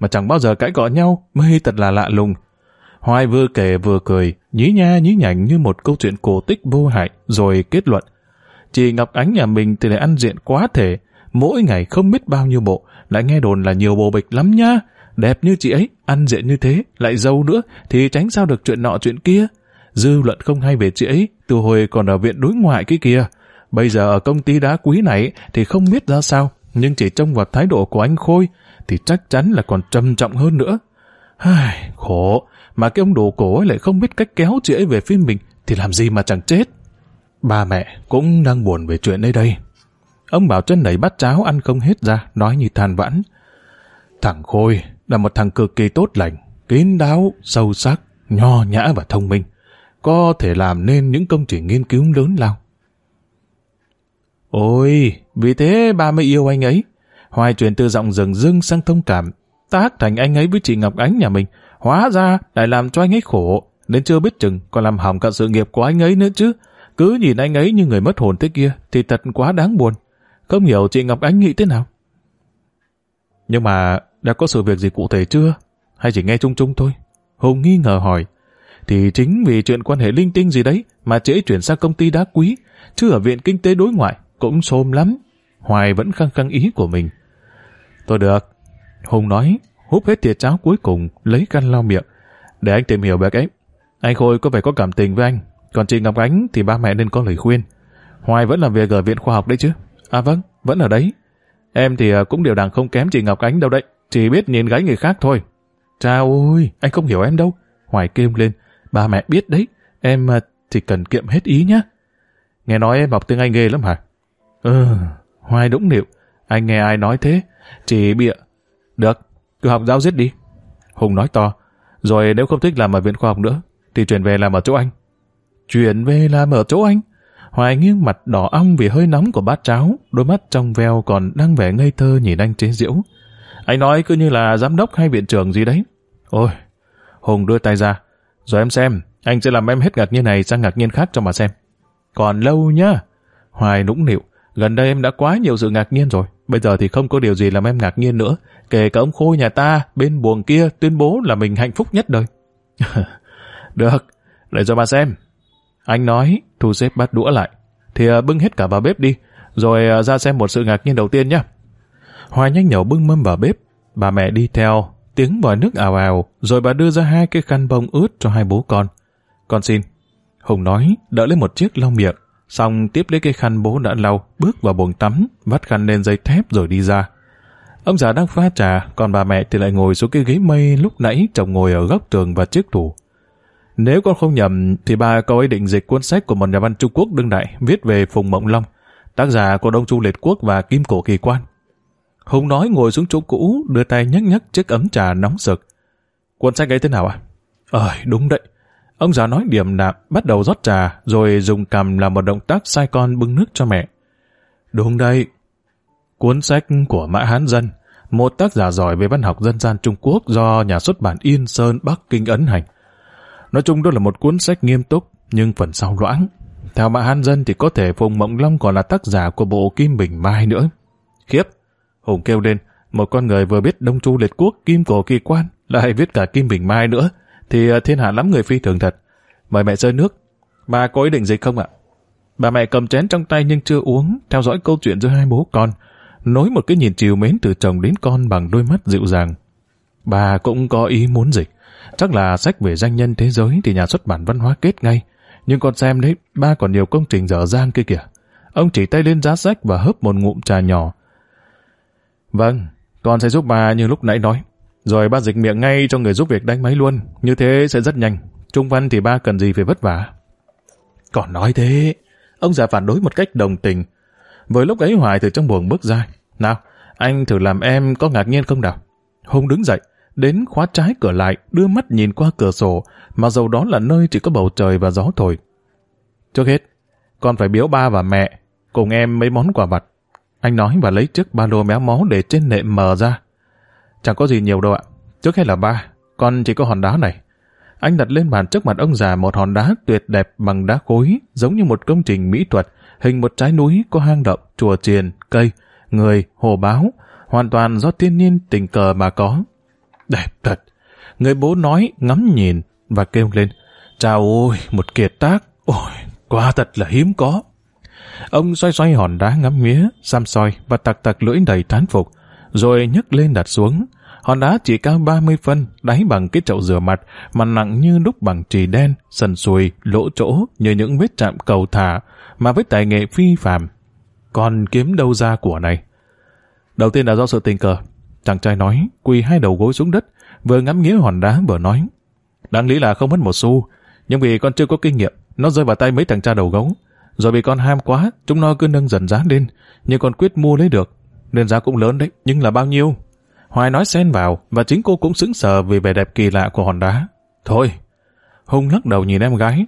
Mà chẳng bao giờ cãi cọ nhau, mê thật là lạ lùng. Hoài vừa kể vừa cười, nhí nha nhí nhảnh như một câu chuyện cổ tích vô hại, rồi kết luận. Chị Ngọc Ánh nhà mình thì lại ăn diện quá thể, mỗi ngày không biết bao nhiêu bộ, lại nghe đồn là nhiều bộ bịch lắm nha. Đẹp như chị ấy, ăn diện như thế, lại giàu nữa, thì tránh sao được chuyện nọ chuyện kia. Dư luận không hay về chị ấy, từ hồi còn ở viện đối ngoại cái kia. Bây giờ ở công ty đá quý này thì không biết ra sao, nhưng chỉ trông vào thái độ của anh Khôi thì chắc chắn là còn trầm trọng hơn nữa. Hài, khổ, mà cái ông đồ cổ ấy lại không biết cách kéo chị ấy về phía mình thì làm gì mà chẳng chết. Ba mẹ cũng đang buồn về chuyện đây đây. Ông bảo chân đẩy bát cháo ăn không hết ra, nói như than vãn. Thằng Khôi là một thằng cực kỳ tốt lành, kín đáo, sâu sắc, nho nhã và thông minh. Có thể làm nên những công trình nghiên cứu lớn lao. Ôi, vì thế ba mới yêu anh ấy. Hoài chuyển từ giọng rừng rưng sang thông cảm. Tác thành anh ấy với chị Ngọc Ánh nhà mình. Hóa ra lại làm cho anh ấy khổ. Nên chưa biết chừng còn làm hỏng cả sự nghiệp của anh ấy nữa chứ. Cứ nhìn anh ấy như người mất hồn thế kia thì thật quá đáng buồn. Không hiểu chị Ngọc Ánh nghĩ thế nào. Nhưng mà đã có sự việc gì cụ thể chưa? Hay chỉ nghe chung chung thôi? Hùng nghi ngờ hỏi. Thì chính vì chuyện quan hệ linh tinh gì đấy mà chị ấy chuyển sang công ty đá quý, chứ ở viện kinh tế đối ngoại cũng xôm lắm. Hoài vẫn khăng khăng ý của mình. Tôi được. Hùng nói, húp hết thìa cháo cuối cùng, lấy khăn lau miệng. Để anh tìm hiểu về cái. Anh Khôi có vẻ có cảm tình với anh, còn chị Ngọc Ánh thì ba mẹ nên có lời khuyên. Hoài vẫn làm việc ở viện khoa học đấy chứ? À vâng, vẫn ở đấy. Em thì à, cũng điều đẳng không kém chị Ngọc Ánh đâu đấy, chỉ biết nhìn gái người khác thôi. Chào ôi, anh không hiểu em đâu. Hoài kêu lên, ba mẹ biết đấy, em à, thì cần kiệm hết ý nhá. Nghe nói em học tiếng Anh ghê lắm hả? Ừ, Hoài đúng nịu, anh nghe ai nói thế, chỉ bịa. Được, cứ học giáo giết đi. Hùng nói to, rồi nếu không thích làm ở viện khoa học nữa, thì chuyển về làm ở chỗ anh. Chuyển về làm ở chỗ anh? Hoài nghiêng mặt đỏ ong vì hơi nóng của bát cháo, đôi mắt trong veo còn đang vẻ ngây thơ nhìn anh chế diễu. Anh nói cứ như là giám đốc hay viện trưởng gì đấy. Ôi, Hùng đưa tay ra. Rồi em xem, anh sẽ làm em hết ngạc nhiên này sang ngạc nhiên khác cho mà xem. Còn lâu nhá. Hoài nũng nịu, gần đây em đã quá nhiều sự ngạc nhiên rồi. Bây giờ thì không có điều gì làm em ngạc nhiên nữa. Kể cả ông Khôi nhà ta, bên buồng kia, tuyên bố là mình hạnh phúc nhất đời. Được, để cho bà xem. Anh nói, thu xếp bắt đũa lại. Thì à, bưng hết cả vào bếp đi, rồi à, ra xem một sự ngạc nhiên đầu tiên nhé. Hoài nhanh nhẩu bưng mâm vào bếp, bà mẹ đi theo, tiếng vòi nước ào ào, rồi bà đưa ra hai cái khăn bông ướt cho hai bố con. Con xin. Hùng nói, đỡ lấy một chiếc lau miệng, xong tiếp lấy cái khăn bố đã lau, bước vào buồng tắm, vắt khăn lên dây thép rồi đi ra. Ông già đang pha trà, còn bà mẹ thì lại ngồi xuống cái ghế mây lúc nãy chồng ngồi ở góc tường và chiếc tủ. Nếu con không nhầm, thì bà có ý định dịch cuốn sách của một nhà văn Trung Quốc đương đại viết về Phùng Mộng Long, tác giả của Đông Chu Liệt Quốc và Kim Cổ Kỳ Quan. Hùng nói ngồi xuống chỗ cũ, đưa tay nhấc nhấc chiếc ấm trà nóng sực. Cuốn sách ấy thế nào à? Ờ, đúng đấy. Ông già nói điểm đạm, bắt đầu rót trà, rồi dùng cầm làm một động tác sai con bưng nước cho mẹ. Đúng đây. Cuốn sách của Mã Hán Dân, một tác giả giỏi về văn học dân gian Trung Quốc do nhà xuất bản Yên Sơn Bắc Kinh ấn hành. Nói chung đó là một cuốn sách nghiêm túc, nhưng phần sau loãng. Theo Mã Hán Dân thì có thể Phùng Mộng Long còn là tác giả của bộ Kim Bình Mai nữa. Khiếp! Hùng kêu lên, một con người vừa biết Đông Chu Liệt Quốc, Kim Cổ Kỳ Quan, lại viết cả Kim Bình Mai nữa, thì à, thiên hạ lắm người phi thường thật. Mời mẹ rơi nước. Bà có ý định gì không ạ? Bà mẹ cầm chén trong tay nhưng chưa uống, theo dõi câu chuyện giữa hai bố con, nối một cái nhìn chiều mến từ chồng đến con bằng đôi mắt dịu dàng. Bà cũng có ý muốn dịch. Chắc là sách về danh nhân thế giới thì nhà xuất bản văn hóa kết ngay. Nhưng con xem đấy, ba còn nhiều công trình dở dang kia kìa. Ông chỉ tay lên giá sách và hớp một ngụm trà nhỏ. Vâng, con sẽ giúp bà như lúc nãy nói. Rồi ba dịch miệng ngay cho người giúp việc đánh máy luôn. Như thế sẽ rất nhanh. Trung văn thì ba cần gì phải vất vả. Còn nói thế, ông già phản đối một cách đồng tình. Với lúc ấy Hoài từ trong buồng bước ra. Nào, anh thử làm em có ngạc nhiên không nào? Hùng đứng dậy, đến khóa trái cửa lại, đưa mắt nhìn qua cửa sổ, mà dầu đó là nơi chỉ có bầu trời và gió thổi. Trước hết, con phải biếu ba và mẹ, cùng em mấy món quà vặt. Anh nói và lấy chiếc ba lô méo mó để trên nệm mở ra. Chẳng có gì nhiều đâu ạ. Trước hết là ba, con chỉ có hòn đá này. Anh đặt lên bàn trước mặt ông già một hòn đá tuyệt đẹp bằng đá khối, giống như một công trình mỹ thuật, hình một trái núi có hang động, chùa chiền, cây, người, hồ báo, hoàn toàn do thiên nhiên tình cờ mà có. Đẹp thật. Người bố nói, ngắm nhìn và kêu lên. Chào ôi, một kiệt tác. Ôi, quá thật là hiếm có. Ông xoay xoay hòn đá ngắm nghía, xăm soi và tặc tặc lưỡi đầy tán phục, rồi nhấc lên đặt xuống. Hòn đá chỉ cao 30 phân, đáy bằng cái chậu rửa mặt, mà nặng như đúc bằng trì đen, sần sùi, lỗ chỗ như những vết chạm cầu thả, mà với tài nghệ phi phàm. Còn kiếm đâu ra của này? Đầu tiên là do sự tình cờ. Chàng trai nói, quỳ hai đầu gối xuống đất, vừa ngắm nghía hòn đá vừa nói. Đáng lý là không mất một xu, nhưng vì con chưa có kinh nghiệm, nó rơi vào tay mấy thằng cha đầu gấu. Rồi vì con ham quá, chúng nó cứ nâng dần giá lên, nhưng con quyết mua lấy được. Nên giá cũng lớn đấy, nhưng là bao nhiêu? Hoài nói xen vào, và chính cô cũng sững sờ vì vẻ đẹp kỳ lạ của hòn đá. Thôi, Hùng lắc đầu nhìn em gái.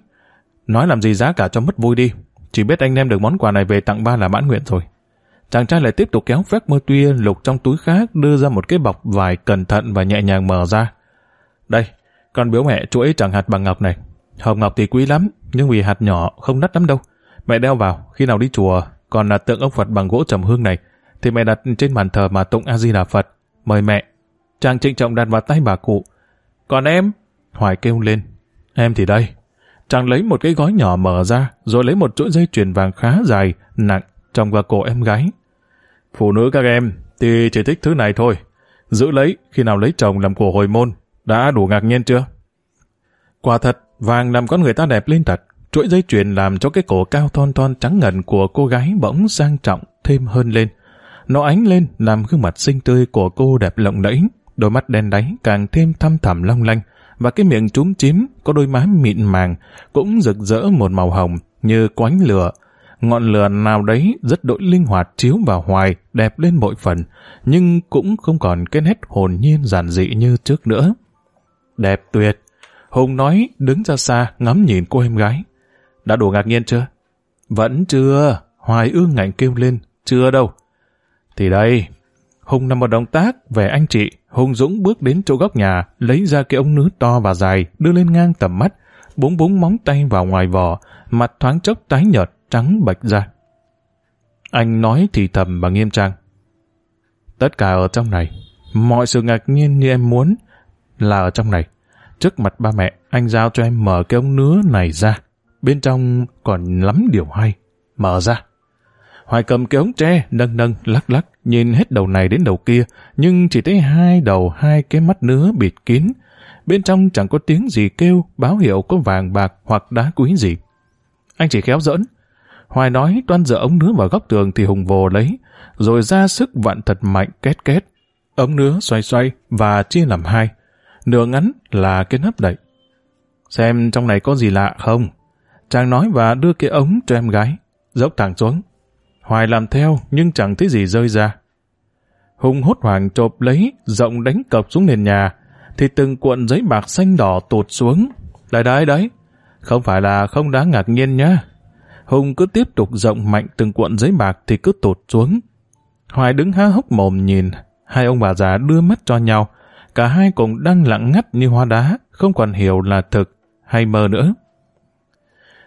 Nói làm gì giá cả cho mất vui đi. Chỉ biết anh em được món quà này về tặng ba là mãn nguyện rồi. Chàng trai lại tiếp tục kéo phép mơ tuya lục trong túi khác đưa ra một cái bọc vải cẩn thận và nhẹ nhàng mở ra. Đây, con biếu mẹ chuỗi chẳng hạt bằng ngọc này. Hồng ngọc thì quý lắm, nhưng vì hạt nhỏ không đắt lắm đâu. Mẹ đeo vào, khi nào đi chùa, còn là tượng ông Phật bằng gỗ trầm hương này, thì mẹ đặt trên bàn thờ mà tụng A-di-đà Phật. Mời mẹ. Chàng trịnh trọng đặt vào tay bà cụ. Còn em? Hoài kêu lên. Em thì đây. Chàng lấy một cái gói nhỏ mở ra, rồi lấy một chuỗi dây chuyền vàng khá dài, nặng, trong vào cổ em gái. Phụ nữ các em thì chỉ thích thứ này thôi. Giữ lấy khi nào lấy chồng làm của hồi môn. Đã đủ ngạc nhiên chưa? Quả thật, vàng làm con người ta đẹp lên thật. Chuỗi dây chuyền làm cho cái cổ cao thon thon trắng ngần của cô gái bỗng sang trọng thêm hơn lên. Nó ánh lên làm gương mặt xinh tươi của cô đẹp lộng lẫy, đôi mắt đen đáy càng thêm thăm thẳm long lanh, và cái miệng trúng chím có đôi má mịn màng cũng rực rỡ một màu hồng như quánh lửa. Ngọn lửa nào đấy rất đội linh hoạt chiếu vào hoài, đẹp lên mọi phần, nhưng cũng không còn cái nét hồn nhiên giản dị như trước nữa. Đẹp tuyệt! Hùng nói đứng ra xa ngắm nhìn cô em gái. Đã đủ ngạc nhiên chưa? Vẫn chưa. Hoài ương ngạnh kêu lên. Chưa đâu. Thì đây. Hùng nằm một động tác về anh chị. Hùng Dũng bước đến chỗ góc nhà, lấy ra cái ống nứa to và dài, đưa lên ngang tầm mắt, búng búng móng tay vào ngoài vỏ, mặt thoáng chốc tái nhợt, trắng bạch ra. Anh nói thì thầm và nghiêm trang. Tất cả ở trong này, mọi sự ngạc nhiên như em muốn là ở trong này. Trước mặt ba mẹ, anh giao cho em mở cái ống nứa này ra. Bên trong còn lắm điều hay. Mở ra. Hoài cầm cái ống tre, nâng nâng, lắc lắc, nhìn hết đầu này đến đầu kia, nhưng chỉ thấy hai đầu hai cái mắt nứa bịt kín. Bên trong chẳng có tiếng gì kêu, báo hiệu có vàng bạc hoặc đá quý gì. Anh chỉ khéo dẫn. Hoài nói toan dở ống nứa vào góc tường thì Hùng vồ lấy, rồi ra sức vặn thật mạnh két két. Ống nứa xoay xoay và chia làm hai. Nửa ngắn là cái nắp đậy. Xem trong này có gì lạ không? Chàng nói và đưa cái ống cho em gái, dốc thẳng xuống. Hoài làm theo nhưng chẳng thấy gì rơi ra. Hùng hốt hoảng chộp lấy, rộng đánh cọc xuống nền nhà, thì từng cuộn giấy bạc xanh đỏ tụt xuống. Đấy đấy đấy, không phải là không đáng ngạc nhiên nhá. Hùng cứ tiếp tục rộng mạnh từng cuộn giấy bạc thì cứ tụt xuống. Hoài đứng há hốc mồm nhìn, hai ông bà già đưa mắt cho nhau. Cả hai cùng đang lặng ngắt như hoa đá, không còn hiểu là thực hay mơ nữa.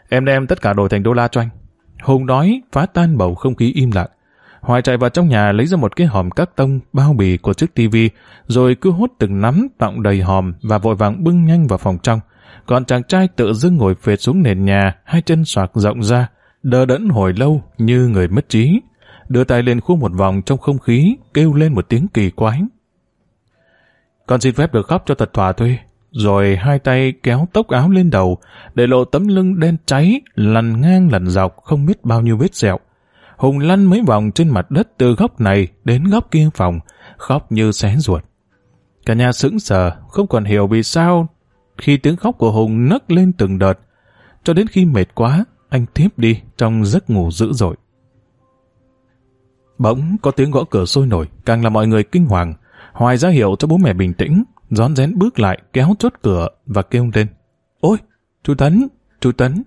Em đem tất cả đổi thành đô la cho anh. Hùng nói phá tan bầu không khí im lặng. Hoài chạy vào trong nhà lấy ra một cái hòm cắt tông bao bì của chiếc tivi, rồi cứ hút từng nắm tọng đầy hòm và vội vàng bưng nhanh vào phòng trong. Còn chàng trai tự dưng ngồi phệt xuống nền nhà, hai chân xoạc rộng ra, đờ đẫn hồi lâu như người mất trí. Đưa tay lên khu một vòng trong không khí, kêu lên một tiếng kỳ quái. Con xin phép được khóc cho thật thỏa thuê, rồi hai tay kéo tóc áo lên đầu, để lộ tấm lưng đen cháy, lằn ngang lằn dọc không biết bao nhiêu vết sẹo. Hùng lăn mấy vòng trên mặt đất từ góc này đến góc kia phòng, khóc như xé ruột. Cả nhà sững sờ, không còn hiểu vì sao khi tiếng khóc của Hùng nấc lên từng đợt, cho đến khi mệt quá, anh thiếp đi trong giấc ngủ dữ dội. Bỗng có tiếng gõ cửa sôi nổi, càng làm mọi người kinh hoàng. Hoài ra hiệu cho bố mẹ bình tĩnh, rón rén bước lại kéo chốt cửa và kêu lên. Ôi, chú Tấn, chú Tấn.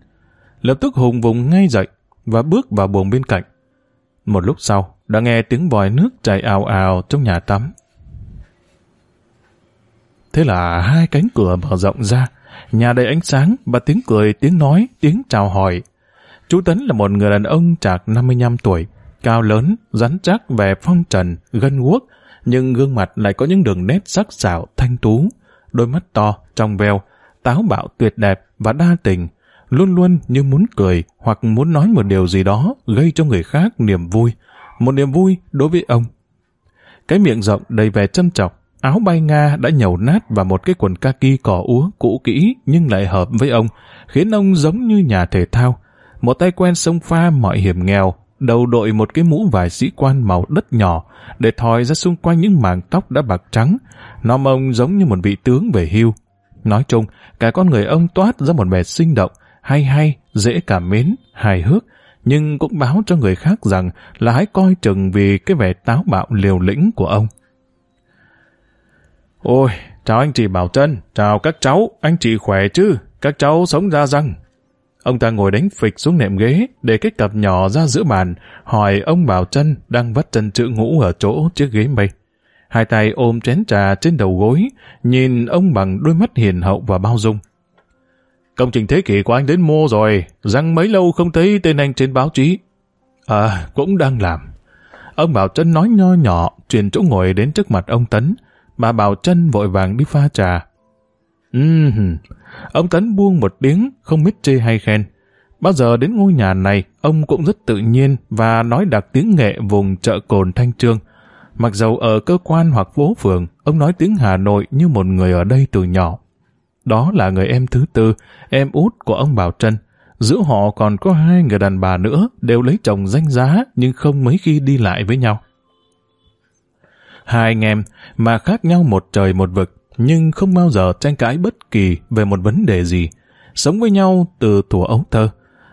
Lập tức Hùng vùng ngay dậy và bước vào buồng bên cạnh. Một lúc sau, đã nghe tiếng vòi nước chảy ào ào trong nhà tắm. Thế là hai cánh cửa mở rộng ra, nhà đầy ánh sáng và tiếng cười, tiếng nói, tiếng chào hỏi. Chú Tấn là một người đàn ông chạc 55 tuổi, cao lớn, rắn chắc về phong trần, gân guốc, nhưng gương mặt lại có những đường nét sắc sảo, thanh tú, đôi mắt to, trong veo, táo bạo tuyệt đẹp và đa tình, luôn luôn như muốn cười hoặc muốn nói một điều gì đó gây cho người khác niềm vui, một niềm vui đối với ông. Cái miệng rộng đầy vẻ châm chọc, áo bay Nga đã nhầu nát và một cái quần kaki cỏ úa cũ kỹ nhưng lại hợp với ông, khiến ông giống như nhà thể thao. Một tay quen sông pha mọi hiểm nghèo, đầu đội một cái mũ vải sĩ quan màu đất nhỏ để thòi ra xung quanh những mảng tóc đã bạc trắng. Nó ông giống như một vị tướng về hưu. Nói chung, cả con người ông toát ra một vẻ sinh động, hay hay, dễ cảm mến, hài hước, nhưng cũng báo cho người khác rằng là hãy coi chừng vì cái vẻ táo bạo liều lĩnh của ông. Ôi, chào anh chị Bảo Trân, chào các cháu, anh chị khỏe chứ, các cháu sống ra răng. Ông ta ngồi đánh phịch xuống nệm ghế, để cái cặp nhỏ ra giữa bàn, hỏi ông Bảo Trân đang vắt chân chữ ngũ ở chỗ chiếc ghế mây. Hai tay ôm chén trà trên đầu gối, nhìn ông bằng đôi mắt hiền hậu và bao dung. Công trình thế kỷ của anh đến mua rồi, răng mấy lâu không thấy tên anh trên báo chí. À, cũng đang làm. Ông Bảo Trân nói nho nhỏ, chuyển chỗ ngồi đến trước mặt ông Tấn. Bà Bảo Trân vội vàng đi pha trà. Ừm, ông Tấn buông một tiếng, không biết chê hay khen. Bao giờ đến ngôi nhà này, ông cũng rất tự nhiên và nói đặc tiếng nghệ vùng chợ cồn Thanh Trương. Mặc dầu ở cơ quan hoặc phố phường, ông nói tiếng Hà Nội như một người ở đây từ nhỏ. Đó là người em thứ tư, em út của ông Bảo Trân. Giữa họ còn có hai người đàn bà nữa, đều lấy chồng danh giá nhưng không mấy khi đi lại với nhau. Hai anh em mà khác nhau một trời một vực, nhưng không bao giờ tranh cãi bất kỳ về một vấn đề gì. Sống với nhau từ thuở ấu thơ.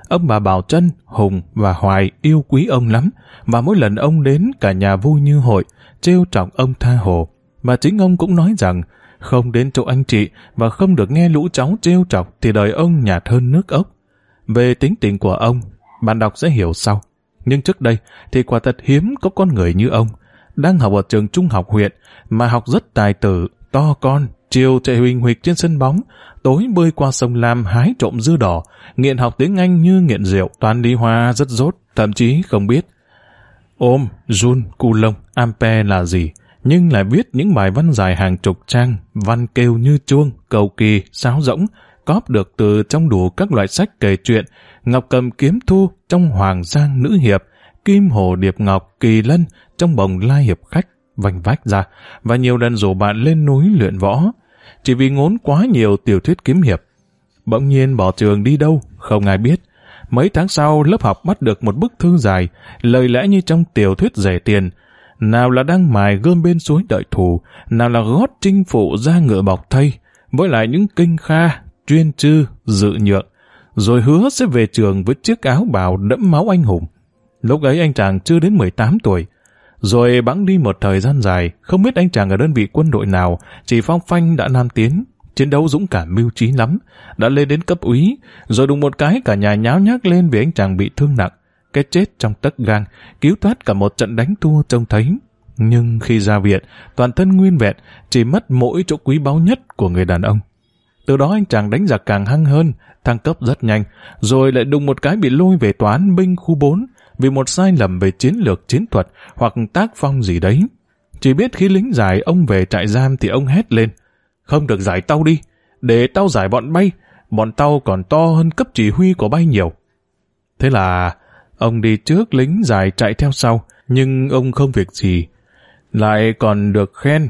Ông bà Bảo Trân, Hùng và Hoài yêu quý ông lắm, và mỗi lần ông đến cả nhà vui như hội, trêu trọng ông tha hồ. Mà chính ông cũng nói rằng không đến chỗ anh chị và không được nghe lũ cháu trêu chọc thì đời ông nhạt hơn nước ốc. Về tính tình của ông, bạn đọc sẽ hiểu sau. Nhưng trước đây thì quả thật hiếm có con người như ông, đang học ở trường trung học huyện mà học rất tài tử, to con, chiều chạy huỳnh huỵch trên sân bóng, tối bơi qua sông Lam hái trộm dưa đỏ, nghiện học tiếng Anh như nghiện rượu, toán lý hoa rất rốt, thậm chí không biết. ôm, run, cu lông, ampe là gì, nhưng lại viết những bài văn dài hàng chục trang, văn kêu như chuông, cầu kỳ, sáo rỗng, cóp được từ trong đủ các loại sách kể chuyện, Ngọc Cầm Kiếm Thu trong Hoàng Giang Nữ Hiệp, Kim Hồ Điệp Ngọc Kỳ Lân trong Bồng Lai Hiệp Khách, vành vách ra, và nhiều lần rủ bạn lên núi luyện võ, chỉ vì ngốn quá nhiều tiểu thuyết kiếm hiệp. Bỗng nhiên bỏ trường đi đâu, không ai biết. Mấy tháng sau, lớp học bắt được một bức thư dài, lời lẽ như trong tiểu thuyết rẻ tiền, nào là đang mài gươm bên suối đợi thù, nào là gót chinh phụ ra ngựa bọc thây, với lại những kinh kha, chuyên chư, dự nhượng, rồi hứa sẽ về trường với chiếc áo bào đẫm máu anh hùng. Lúc ấy anh chàng chưa đến 18 tuổi, rồi bẵng đi một thời gian dài, không biết anh chàng ở đơn vị quân đội nào, chỉ phong phanh đã nam tiến, chiến đấu dũng cảm mưu trí lắm, đã lên đến cấp úy, rồi đùng một cái cả nhà nháo nhác lên vì anh chàng bị thương nặng, cái chết trong tất gang, cứu thoát cả một trận đánh thua trông thấy. Nhưng khi ra viện, toàn thân nguyên vẹn, chỉ mất mỗi chỗ quý báu nhất của người đàn ông. Từ đó anh chàng đánh giặc càng hăng hơn, thăng cấp rất nhanh, rồi lại đùng một cái bị lôi về toán binh khu 4 vì một sai lầm về chiến lược chiến thuật hoặc tác phong gì đấy. Chỉ biết khi lính giải ông về trại giam thì ông hét lên, không được giải tao đi, để tao giải bọn bay, bọn tao còn to hơn cấp chỉ huy của bay nhiều. Thế là ông đi trước lính giải chạy theo sau, nhưng ông không việc gì, lại còn được khen.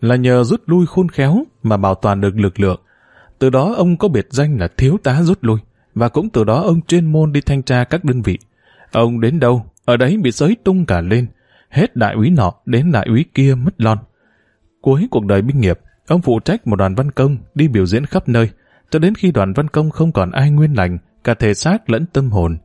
Là nhờ rút lui khôn khéo mà bảo toàn được lực lượng. Từ đó ông có biệt danh là thiếu tá rút lui, và cũng từ đó ông chuyên môn đi thanh tra các đơn vị. Ông đến đâu, ở đấy bị sới tung cả lên, hết đại úy nọ đến đại úy kia mất lon. Cuối cuộc đời binh nghiệp, ông phụ trách một đoàn văn công đi biểu diễn khắp nơi, cho đến khi đoàn văn công không còn ai nguyên lành, cả thể xác lẫn tâm hồn.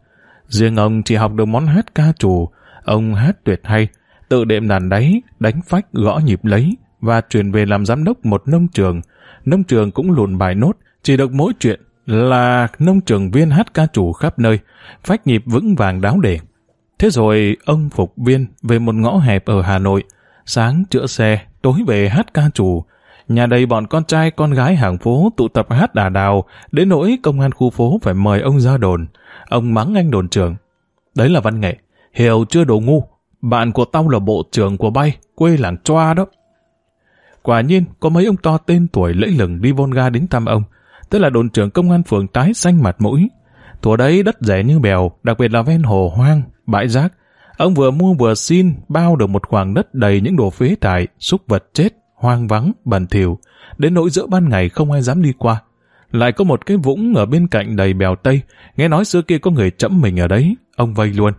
Riêng ông chỉ học được món hát ca trù, ông hát tuyệt hay, tự đệm đàn đáy, đánh phách gõ nhịp lấy và chuyển về làm giám đốc một nông trường. Nông trường cũng lùn bài nốt, chỉ được mỗi chuyện là nông trường viên hát ca chủ khắp nơi, phách nhịp vững vàng đáo để. Thế rồi ông phục viên về một ngõ hẹp ở Hà Nội, sáng chữa xe, tối về hát ca chủ. Nhà đầy bọn con trai con gái hàng phố tụ tập hát đà đào, đến nỗi công an khu phố phải mời ông ra đồn. Ông mắng anh đồn trưởng. Đấy là văn nghệ, hiểu chưa đồ ngu. Bạn của tao là bộ trưởng của bay, quê làng Choa đó. Quả nhiên, có mấy ông to tên tuổi lẫy lừng đi Volga đến thăm ông, tức là đồn trưởng công an phường tái xanh mặt mũi. Thủa đấy đất rẻ như bèo, đặc biệt là ven hồ hoang, bãi rác. Ông vừa mua vừa xin bao được một khoảng đất đầy những đồ phế thải, súc vật chết, hoang vắng, bẩn thỉu, đến nỗi giữa ban ngày không ai dám đi qua. Lại có một cái vũng ở bên cạnh đầy bèo tây, nghe nói xưa kia có người chẫm mình ở đấy, ông vây luôn.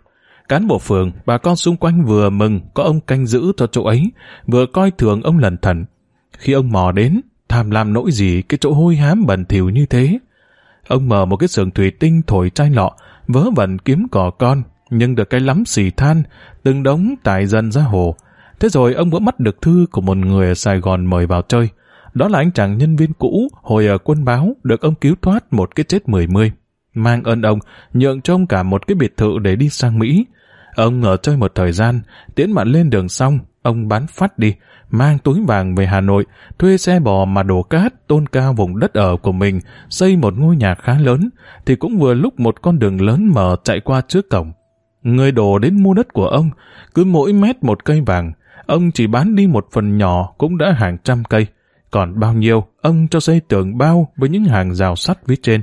Cán bộ phường, bà con xung quanh vừa mừng có ông canh giữ cho chỗ ấy, vừa coi thường ông lần thần. Khi ông mò đến, tham lam nỗi gì cái chỗ hôi hám bẩn thỉu như thế. Ông mở một cái sườn thủy tinh thổi chai lọ, vớ vẩn kiếm cỏ con, nhưng được cái lắm xì than, từng đống tải dần ra hồ. Thế rồi ông vỡ mắt được thư của một người ở Sài Gòn mời vào chơi. Đó là anh chàng nhân viên cũ, hồi ở quân báo, được ông cứu thoát một cái chết mười mươi. Mang ơn ông, nhượng cho ông cả một cái biệt thự để đi sang Mỹ. Ông ở chơi một thời gian, tiễn mạn lên đường xong, ông bán phát đi, mang túi vàng về Hà Nội, thuê xe bò mà đổ cát tôn cao vùng đất ở của mình, xây một ngôi nhà khá lớn, thì cũng vừa lúc một con đường lớn mở chạy qua trước cổng. Người đổ đến mua đất của ông, cứ mỗi mét một cây vàng, ông chỉ bán đi một phần nhỏ cũng đã hàng trăm cây. Còn bao nhiêu, ông cho xây tường bao với những hàng rào sắt phía trên.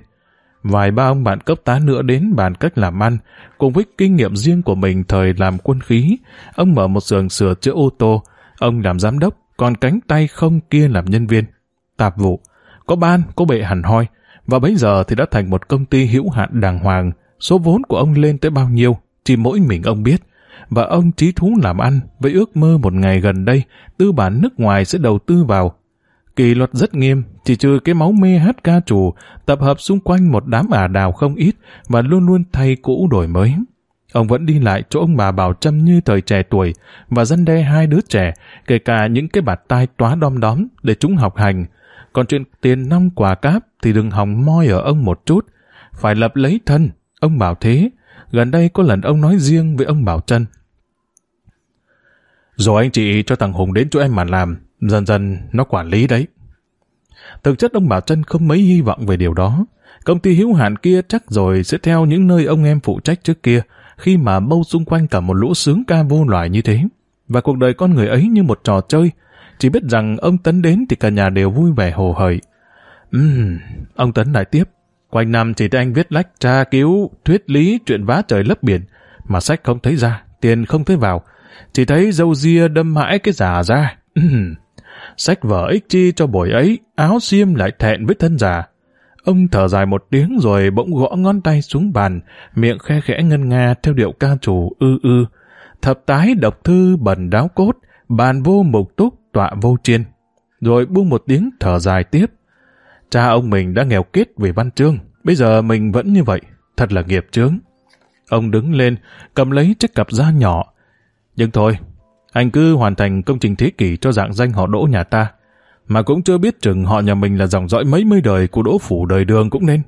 Vài ba ông bạn cấp tá nữa đến bàn cách làm ăn, cùng với kinh nghiệm riêng của mình thời làm quân khí. Ông mở một xưởng sửa chữa ô tô, ông làm giám đốc, còn cánh tay không kia làm nhân viên. Tạp vụ, có ban, có bệ hẳn hoi, và bây giờ thì đã thành một công ty hữu hạn đàng hoàng. Số vốn của ông lên tới bao nhiêu, chỉ mỗi mình ông biết. Và ông trí thú làm ăn với ước mơ một ngày gần đây, tư bản nước ngoài sẽ đầu tư vào Kỷ luật rất nghiêm, chỉ trừ cái máu mê hát ca trù, tập hợp xung quanh một đám ả đào không ít và luôn luôn thay cũ đổi mới. Ông vẫn đi lại chỗ ông bà Bảo Trâm như thời trẻ tuổi và dân đe hai đứa trẻ, kể cả những cái bạt tai tóa đom đóm để chúng học hành. Còn chuyện tiền năm quà cáp thì đừng hòng moi ở ông một chút. Phải lập lấy thân, ông bảo thế. Gần đây có lần ông nói riêng với ông Bảo Trân. Rồi anh chị cho thằng Hùng đến chỗ em mà làm, Dần dần nó quản lý đấy. Thực chất ông Bảo Trân không mấy hy vọng về điều đó. Công ty hữu hạn kia chắc rồi sẽ theo những nơi ông em phụ trách trước kia, khi mà bâu xung quanh cả một lũ sướng ca vô loại như thế. Và cuộc đời con người ấy như một trò chơi, chỉ biết rằng ông Tấn đến thì cả nhà đều vui vẻ hồ hởi. Ừm, ông Tấn lại tiếp. Quanh năm chỉ thấy anh viết lách tra cứu, thuyết lý, chuyện vá trời lấp biển, mà sách không thấy ra, tiền không thấy vào. Chỉ thấy dâu ria đâm mãi cái giả ra sách vở ích chi cho buổi ấy, áo xiêm lại thẹn với thân già. Ông thở dài một tiếng rồi bỗng gõ ngón tay xuống bàn, miệng khe khẽ ngân nga theo điệu ca chủ ư ư. Thập tái độc thư bần đáo cốt, bàn vô mục túc tọa vô chiên. Rồi buông một tiếng thở dài tiếp. Cha ông mình đã nghèo kết về văn chương, bây giờ mình vẫn như vậy, thật là nghiệp chướng. Ông đứng lên, cầm lấy chiếc cặp da nhỏ. Nhưng thôi, anh cứ hoàn thành công trình thế kỷ cho dạng danh họ đỗ nhà ta, mà cũng chưa biết chừng họ nhà mình là dòng dõi mấy mươi đời của đỗ phủ đời đường cũng nên.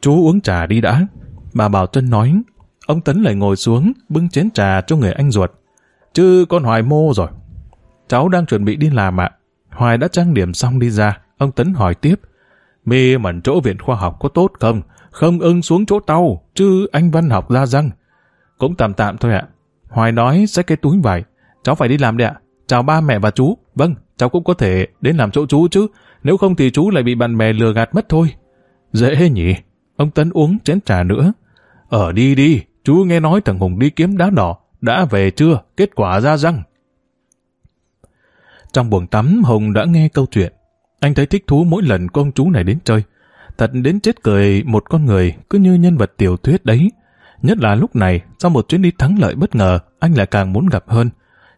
Chú uống trà đi đã. Bà Bảo Trân nói, ông Tấn lại ngồi xuống, bưng chén trà cho người anh ruột. Chứ con Hoài mô rồi. Cháu đang chuẩn bị đi làm ạ. Hoài đã trang điểm xong đi ra. Ông Tấn hỏi tiếp. Mê mẩn chỗ viện khoa học có tốt không? Không ưng xuống chỗ tàu, chứ anh văn học ra răng. Cũng tạm tạm thôi ạ. Hoài nói sẽ cái túi vải. Cháu phải đi làm đấy ạ. Chào ba mẹ và chú. Vâng, cháu cũng có thể đến làm chỗ chú chứ. Nếu không thì chú lại bị bạn bè lừa gạt mất thôi. Dễ nhỉ. Ông Tấn uống chén trà nữa. Ở đi đi, chú nghe nói thằng Hùng đi kiếm đá đỏ. Đã về chưa? Kết quả ra răng. Trong buồng tắm, Hùng đã nghe câu chuyện. Anh thấy thích thú mỗi lần con chú này đến chơi. Thật đến chết cười một con người cứ như nhân vật tiểu thuyết đấy. Nhất là lúc này, sau một chuyến đi thắng lợi bất ngờ, anh lại càng muốn gặp hơn.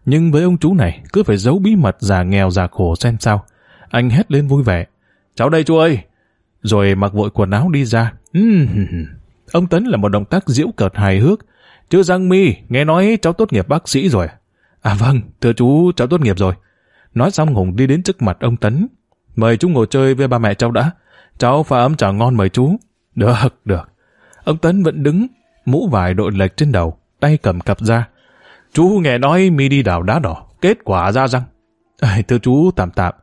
Nhưng với ông chú này, cứ phải giấu bí mật già nghèo già khổ xem sao. Anh hét lên vui vẻ. Cháu đây chú ơi! Rồi mặc vội quần áo đi ra. Ông Tấn là một động tác diễu cợt hài hước. Chứ Giang Mi, nghe nói cháu tốt nghiệp bác sĩ rồi. À vâng, thưa chú, cháu tốt nghiệp rồi. Nói xong Hùng đi đến trước mặt ông Tấn. Mời chú ngồi chơi với ba mẹ cháu đã. Cháu pha ấm trà ngon mời chú. Được, được. Ông Tấn vẫn đứng, mũ vải đội lệch trên đầu, tay cầm cặp ra. Chú nghe nói mi đi đào đá đỏ, kết quả ra răng. À, thưa chú tạm tạm.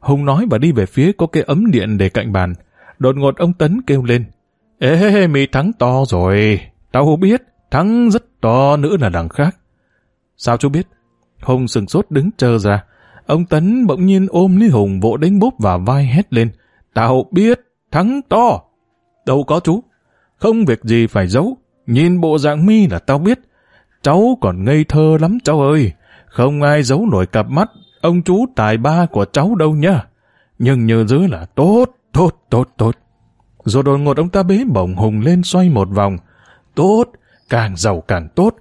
Hùng nói và đi về phía có cái ấm điện để cạnh bàn. Đột ngột ông Tấn kêu lên. Ê, mi thắng to rồi. Tao biết, thắng rất to nữa là đằng khác. Sao chú biết? Hùng sừng sốt đứng chờ ra. Ông Tấn bỗng nhiên ôm lấy Hùng vỗ đánh bốp và vai hét lên. Tao biết, thắng to. Đâu có chú. Không việc gì phải giấu. Nhìn bộ dạng mi là tao biết. Cháu còn ngây thơ lắm cháu ơi. Không ai giấu nổi cặp mắt ông chú tài ba của cháu đâu nhá Nhưng như dưới là tốt, tốt, tốt, tốt. Rồi đột ngột ông ta bế bổng Hùng lên xoay một vòng. Tốt, càng giàu càng tốt.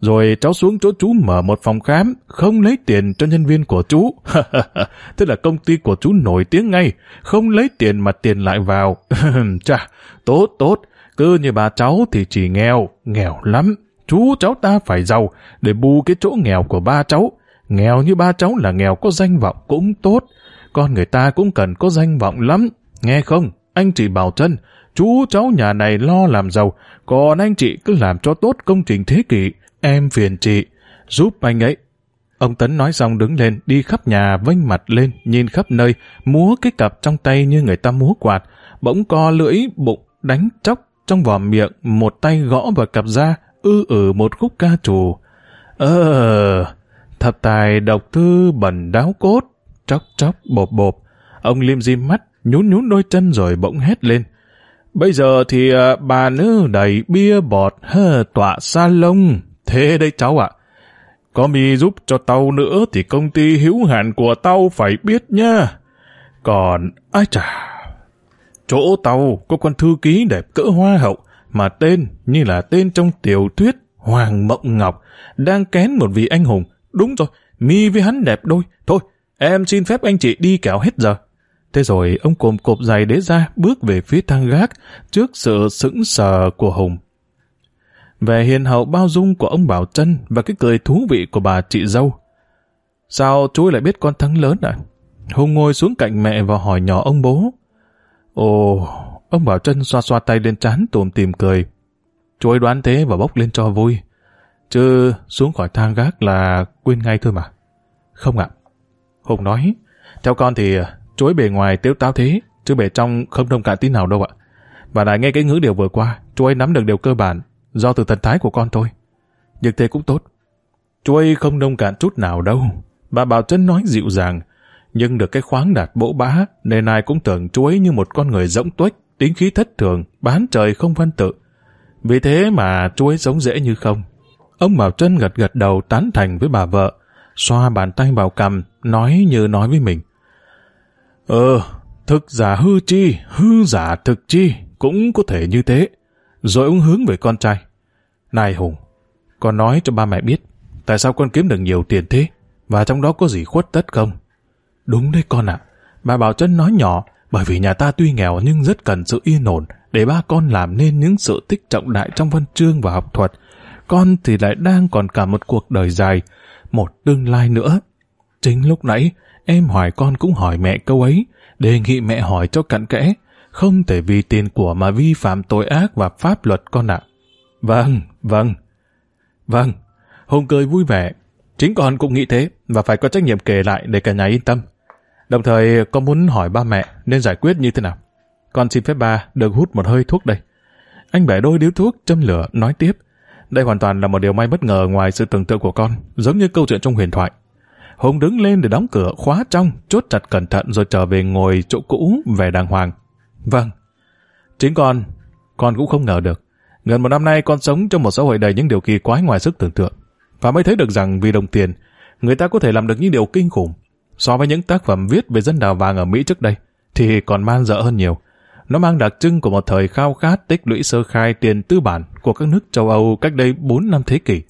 Rồi cháu xuống chỗ chú mở một phòng khám, không lấy tiền cho nhân viên của chú. Thế là công ty của chú nổi tiếng ngay, không lấy tiền mà tiền lại vào. Chà, tốt tốt, cứ như bà cháu thì chỉ nghèo, nghèo lắm. Chú cháu ta phải giàu để bù cái chỗ nghèo của ba cháu. Nghèo như ba cháu là nghèo có danh vọng cũng tốt. Con người ta cũng cần có danh vọng lắm. Nghe không? Anh chị bảo chân, chú cháu nhà này lo làm giàu, còn anh chị cứ làm cho tốt công trình thế kỷ. Em phiền chị, giúp anh ấy. Ông Tấn nói xong đứng lên, đi khắp nhà, vênh mặt lên, nhìn khắp nơi, múa cái cặp trong tay như người ta múa quạt, bỗng co lưỡi, bụng, đánh chóc, trong vỏ miệng, một tay gõ vào cặp da, ư ử một khúc ca trù. Ờ, thập tài độc thư bẩn đáo cốt, chóc chóc bộp bộp. Ông liêm dim mắt, nhún nhún đôi chân rồi bỗng hét lên. Bây giờ thì à, bà nữ đầy bia bọt hơ tọa sa lông. Thế đây cháu ạ. Có mi giúp cho tao nữa thì công ty hữu hạn của tao phải biết nha. Còn, ai chà, chỗ tàu có con thư ký đẹp cỡ hoa hậu mà tên như là tên trong tiểu thuyết Hoàng Mộng Ngọc đang kén một vị anh hùng. Đúng rồi, mi với hắn đẹp đôi. Thôi, em xin phép anh chị đi kéo hết giờ. Thế rồi ông cồm cộp giày đế ra bước về phía thang gác trước sự sững sờ của Hùng. Về hiền hậu bao dung của ông Bảo Trân và cái cười thú vị của bà chị dâu. Sao chú lại biết con thắng lớn à? Hùng ngồi xuống cạnh mẹ và hỏi nhỏ ông bố. Ồ, ông Bảo Trân xoa xoa tay lên trán tùm tìm cười. Chú ấy đoán thế và bốc lên cho vui. Chứ xuống khỏi thang gác là quên ngay thôi mà. Không ạ. Hùng nói, theo con thì chối bề ngoài tiếu táo thế, chứ bề trong không đông cạn tí nào đâu ạ. Và lại nghe cái ngữ điều vừa qua, chú ấy nắm được điều cơ bản. do từ thần thái của con thôi. Nhưng thế cũng tốt. Chú ấy không nông cạn chút nào đâu. Bà Bảo Trân nói dịu dàng, nhưng được cái khoáng đạt bỗ bá, nên ai cũng tưởng chuối như một con người rỗng tuếch, tính khí thất thường, bán trời không văn tự. Vì thế mà chuối sống dễ như không. Ông Bảo Trân gật gật đầu tán thành với bà vợ, xoa bàn tay vào cằm, nói như nói với mình. Ờ, thực giả hư chi, hư giả thực chi, cũng có thể như thế. Rồi ông hướng về con trai. Này Hùng, con nói cho ba mẹ biết, tại sao con kiếm được nhiều tiền thế, và trong đó có gì khuất tất không? Đúng đấy con ạ. Bà Bảo Trân nói nhỏ, bởi vì nhà ta tuy nghèo nhưng rất cần sự yên ổn để ba con làm nên những sự tích trọng đại trong văn chương và học thuật. Con thì lại đang còn cả một cuộc đời dài, một tương lai nữa. Chính lúc nãy, em hỏi con cũng hỏi mẹ câu ấy, đề nghị mẹ hỏi cho cặn kẽ, không thể vì tiền của mà vi phạm tội ác và pháp luật con ạ. Vâng, vâng. Vâng, Hùng cười vui vẻ. Chính con cũng nghĩ thế, và phải có trách nhiệm kể lại để cả nhà yên tâm. Đồng thời, con muốn hỏi ba mẹ nên giải quyết như thế nào. Con xin phép ba được hút một hơi thuốc đây. Anh bẻ đôi điếu thuốc, châm lửa, nói tiếp. Đây hoàn toàn là một điều may bất ngờ ngoài sự tưởng tượng của con, giống như câu chuyện trong huyền thoại. Hùng đứng lên để đóng cửa, khóa trong, chốt chặt cẩn thận rồi trở về ngồi chỗ cũ về đàng hoàng. Vâng. Chính con, con cũng không ngờ được. Gần một năm nay con sống trong một xã hội đầy những điều kỳ quái ngoài sức tưởng tượng. Và mới thấy được rằng vì đồng tiền, người ta có thể làm được những điều kinh khủng. So với những tác phẩm viết về dân đào vàng ở Mỹ trước đây, thì còn man dợ hơn nhiều. Nó mang đặc trưng của một thời khao khát tích lũy sơ khai tiền tư bản của các nước châu Âu cách đây 4 năm thế kỷ,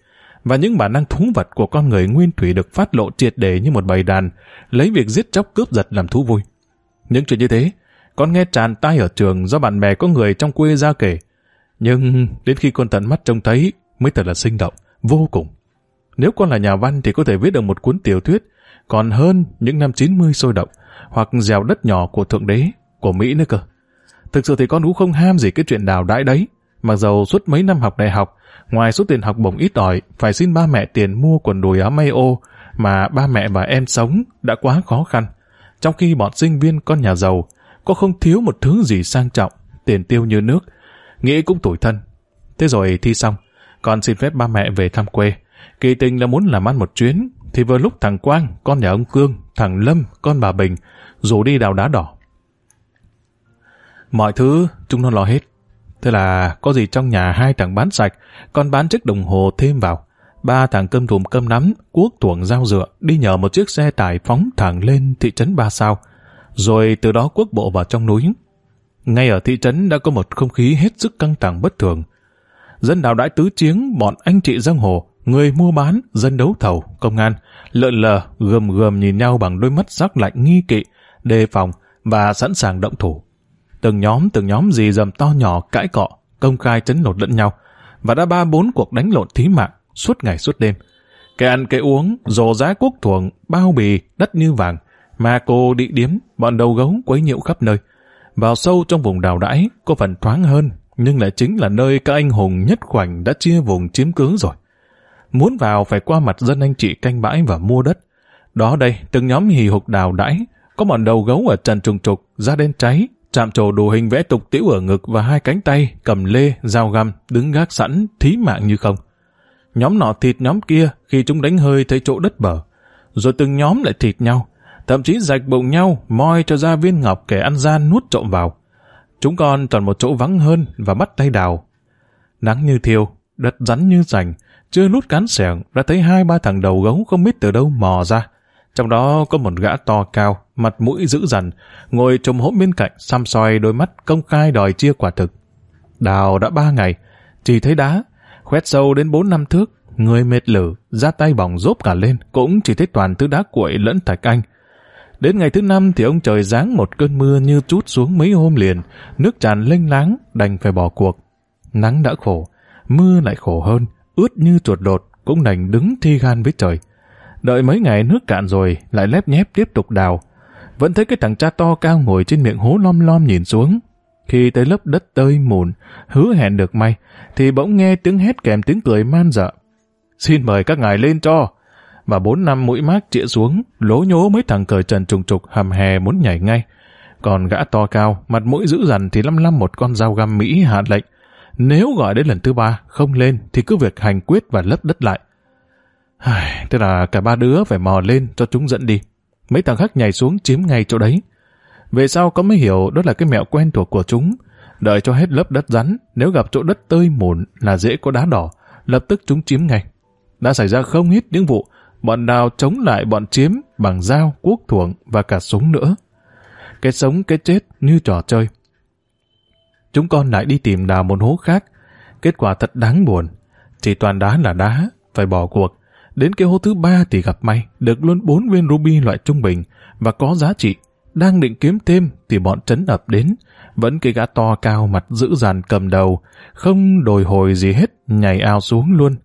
và những bản năng thú vật của con người nguyên thủy được phát lộ triệt để như một bầy đàn, lấy việc giết chóc cướp giật làm thú vui. Những chuyện như thế, con nghe tràn tai ở trường do bạn bè có người trong quê ra kể, nhưng đến khi con tận mắt trông thấy mới thật là sinh động, vô cùng. Nếu con là nhà văn thì có thể viết được một cuốn tiểu thuyết còn hơn những năm 90 sôi động hoặc dèo đất nhỏ của Thượng Đế, của Mỹ nữa cơ. Thực sự thì con cũng không ham gì cái chuyện đào đãi đấy. Mặc dầu suốt mấy năm học đại học, ngoài số tiền học bổng ít ỏi, phải xin ba mẹ tiền mua quần đùi áo may ô mà ba mẹ và em sống đã quá khó khăn. Trong khi bọn sinh viên con nhà giàu có không thiếu một thứ gì sang trọng, tiền tiêu như nước, nghĩ cũng tủi thân. Thế rồi thi xong, con xin phép ba mẹ về thăm quê. Kỳ tình là muốn làm ăn một chuyến, thì vừa lúc thằng Quang, con nhà ông Cương, thằng Lâm, con bà Bình, rủ đi đào đá đỏ. Mọi thứ chúng nó lo hết. Thế là có gì trong nhà hai thằng bán sạch, con bán chiếc đồng hồ thêm vào. Ba thằng cơm thùm cơm nắm, cuốc tuồng dao dựa, đi nhờ một chiếc xe tải phóng thẳng lên thị trấn Ba Sao, rồi từ đó Quốc bộ vào trong núi. Ngay ở thị trấn đã có một không khí hết sức căng thẳng bất thường. Dân đào đãi tứ chiến, bọn anh chị giang hồ, người mua bán, dân đấu thầu, công an, lợn lờ, gầm gầm nhìn nhau bằng đôi mắt sắc lạnh nghi kỵ, đề phòng và sẵn sàng động thủ. Từng nhóm từng nhóm gì dầm to nhỏ cãi cọ, công khai chấn lột lẫn nhau, và đã ba bốn cuộc đánh lộn thí mạng suốt ngày suốt đêm. Cái ăn cái uống, rồ giá quốc thuồng, bao bì, đất như vàng, mà cô đi điếm, bọn đầu gấu quấy nhiễu khắp nơi. Vào sâu trong vùng đào đãi, có phần thoáng hơn, nhưng lại chính là nơi các anh hùng nhất khoảnh đã chia vùng chiếm cứ rồi. Muốn vào phải qua mặt dân anh chị canh bãi và mua đất. Đó đây, từng nhóm hì hục đào đãi, có bọn đầu gấu ở trần trùng trục, da đen cháy, chạm trổ đồ hình vẽ tục tiểu ở ngực và hai cánh tay, cầm lê, dao găm, đứng gác sẵn, thí mạng như không. Nhóm nọ thịt nhóm kia khi chúng đánh hơi thấy chỗ đất bờ. Rồi từng nhóm lại thịt nhau, thậm chí rạch bụng nhau, moi cho ra viên ngọc kẻ ăn gian nuốt trộm vào. Chúng con toàn một chỗ vắng hơn và bắt tay đào. Nắng như thiêu, đất rắn như rành, chưa lút cán sẻng đã thấy hai ba thằng đầu gấu không biết từ đâu mò ra. Trong đó có một gã to cao, mặt mũi dữ dằn, ngồi trồm hỗn bên cạnh, xăm soi đôi mắt công khai đòi chia quả thực. Đào đã ba ngày, chỉ thấy đá, khoét sâu đến bốn năm thước, người mệt lử, ra tay bỏng rốp cả lên, cũng chỉ thấy toàn thứ đá cuội lẫn thạch anh. Đến ngày thứ năm thì ông trời giáng một cơn mưa như chút xuống mấy hôm liền, nước tràn lênh láng, đành phải bỏ cuộc. Nắng đã khổ, mưa lại khổ hơn, ướt như chuột đột, cũng đành đứng thi gan với trời. Đợi mấy ngày nước cạn rồi, lại lép nhép tiếp tục đào. Vẫn thấy cái thằng cha to cao ngồi trên miệng hố lom lom nhìn xuống. Khi tới lớp đất tơi mùn, hứa hẹn được may, thì bỗng nghe tiếng hét kèm tiếng cười man dợ. Xin mời các ngài lên cho. Và bốn năm mũi mát chĩa xuống, lố nhố mấy thằng cởi trần trùng trục hầm hè muốn nhảy ngay. Còn gã to cao, mặt mũi dữ dằn thì lăm lăm một con dao găm Mỹ hạ lệnh. Nếu gọi đến lần thứ ba, không lên thì cứ việc hành quyết và lấp đất lại. Ai, thế là cả ba đứa phải mò lên cho chúng dẫn đi. Mấy thằng khác nhảy xuống chiếm ngay chỗ đấy. Về sau có mới hiểu đó là cái mẹo quen thuộc của chúng. Đợi cho hết lớp đất rắn, nếu gặp chỗ đất tơi mùn là dễ có đá đỏ, lập tức chúng chiếm ngay. Đã xảy ra không ít những vụ bọn đào chống lại bọn chiếm bằng dao, cuốc thuồng và cả súng nữa. Cái sống cái chết như trò chơi. Chúng con lại đi tìm đào một hố khác. Kết quả thật đáng buồn. Chỉ toàn đá là đá, phải bỏ cuộc. Đến cái hố thứ ba thì gặp may, được luôn bốn viên ruby loại trung bình và có giá trị. Đang định kiếm thêm thì bọn trấn ập đến. Vẫn cái gã to cao mặt dữ dằn cầm đầu, không đồi hồi gì hết, nhảy ao xuống luôn.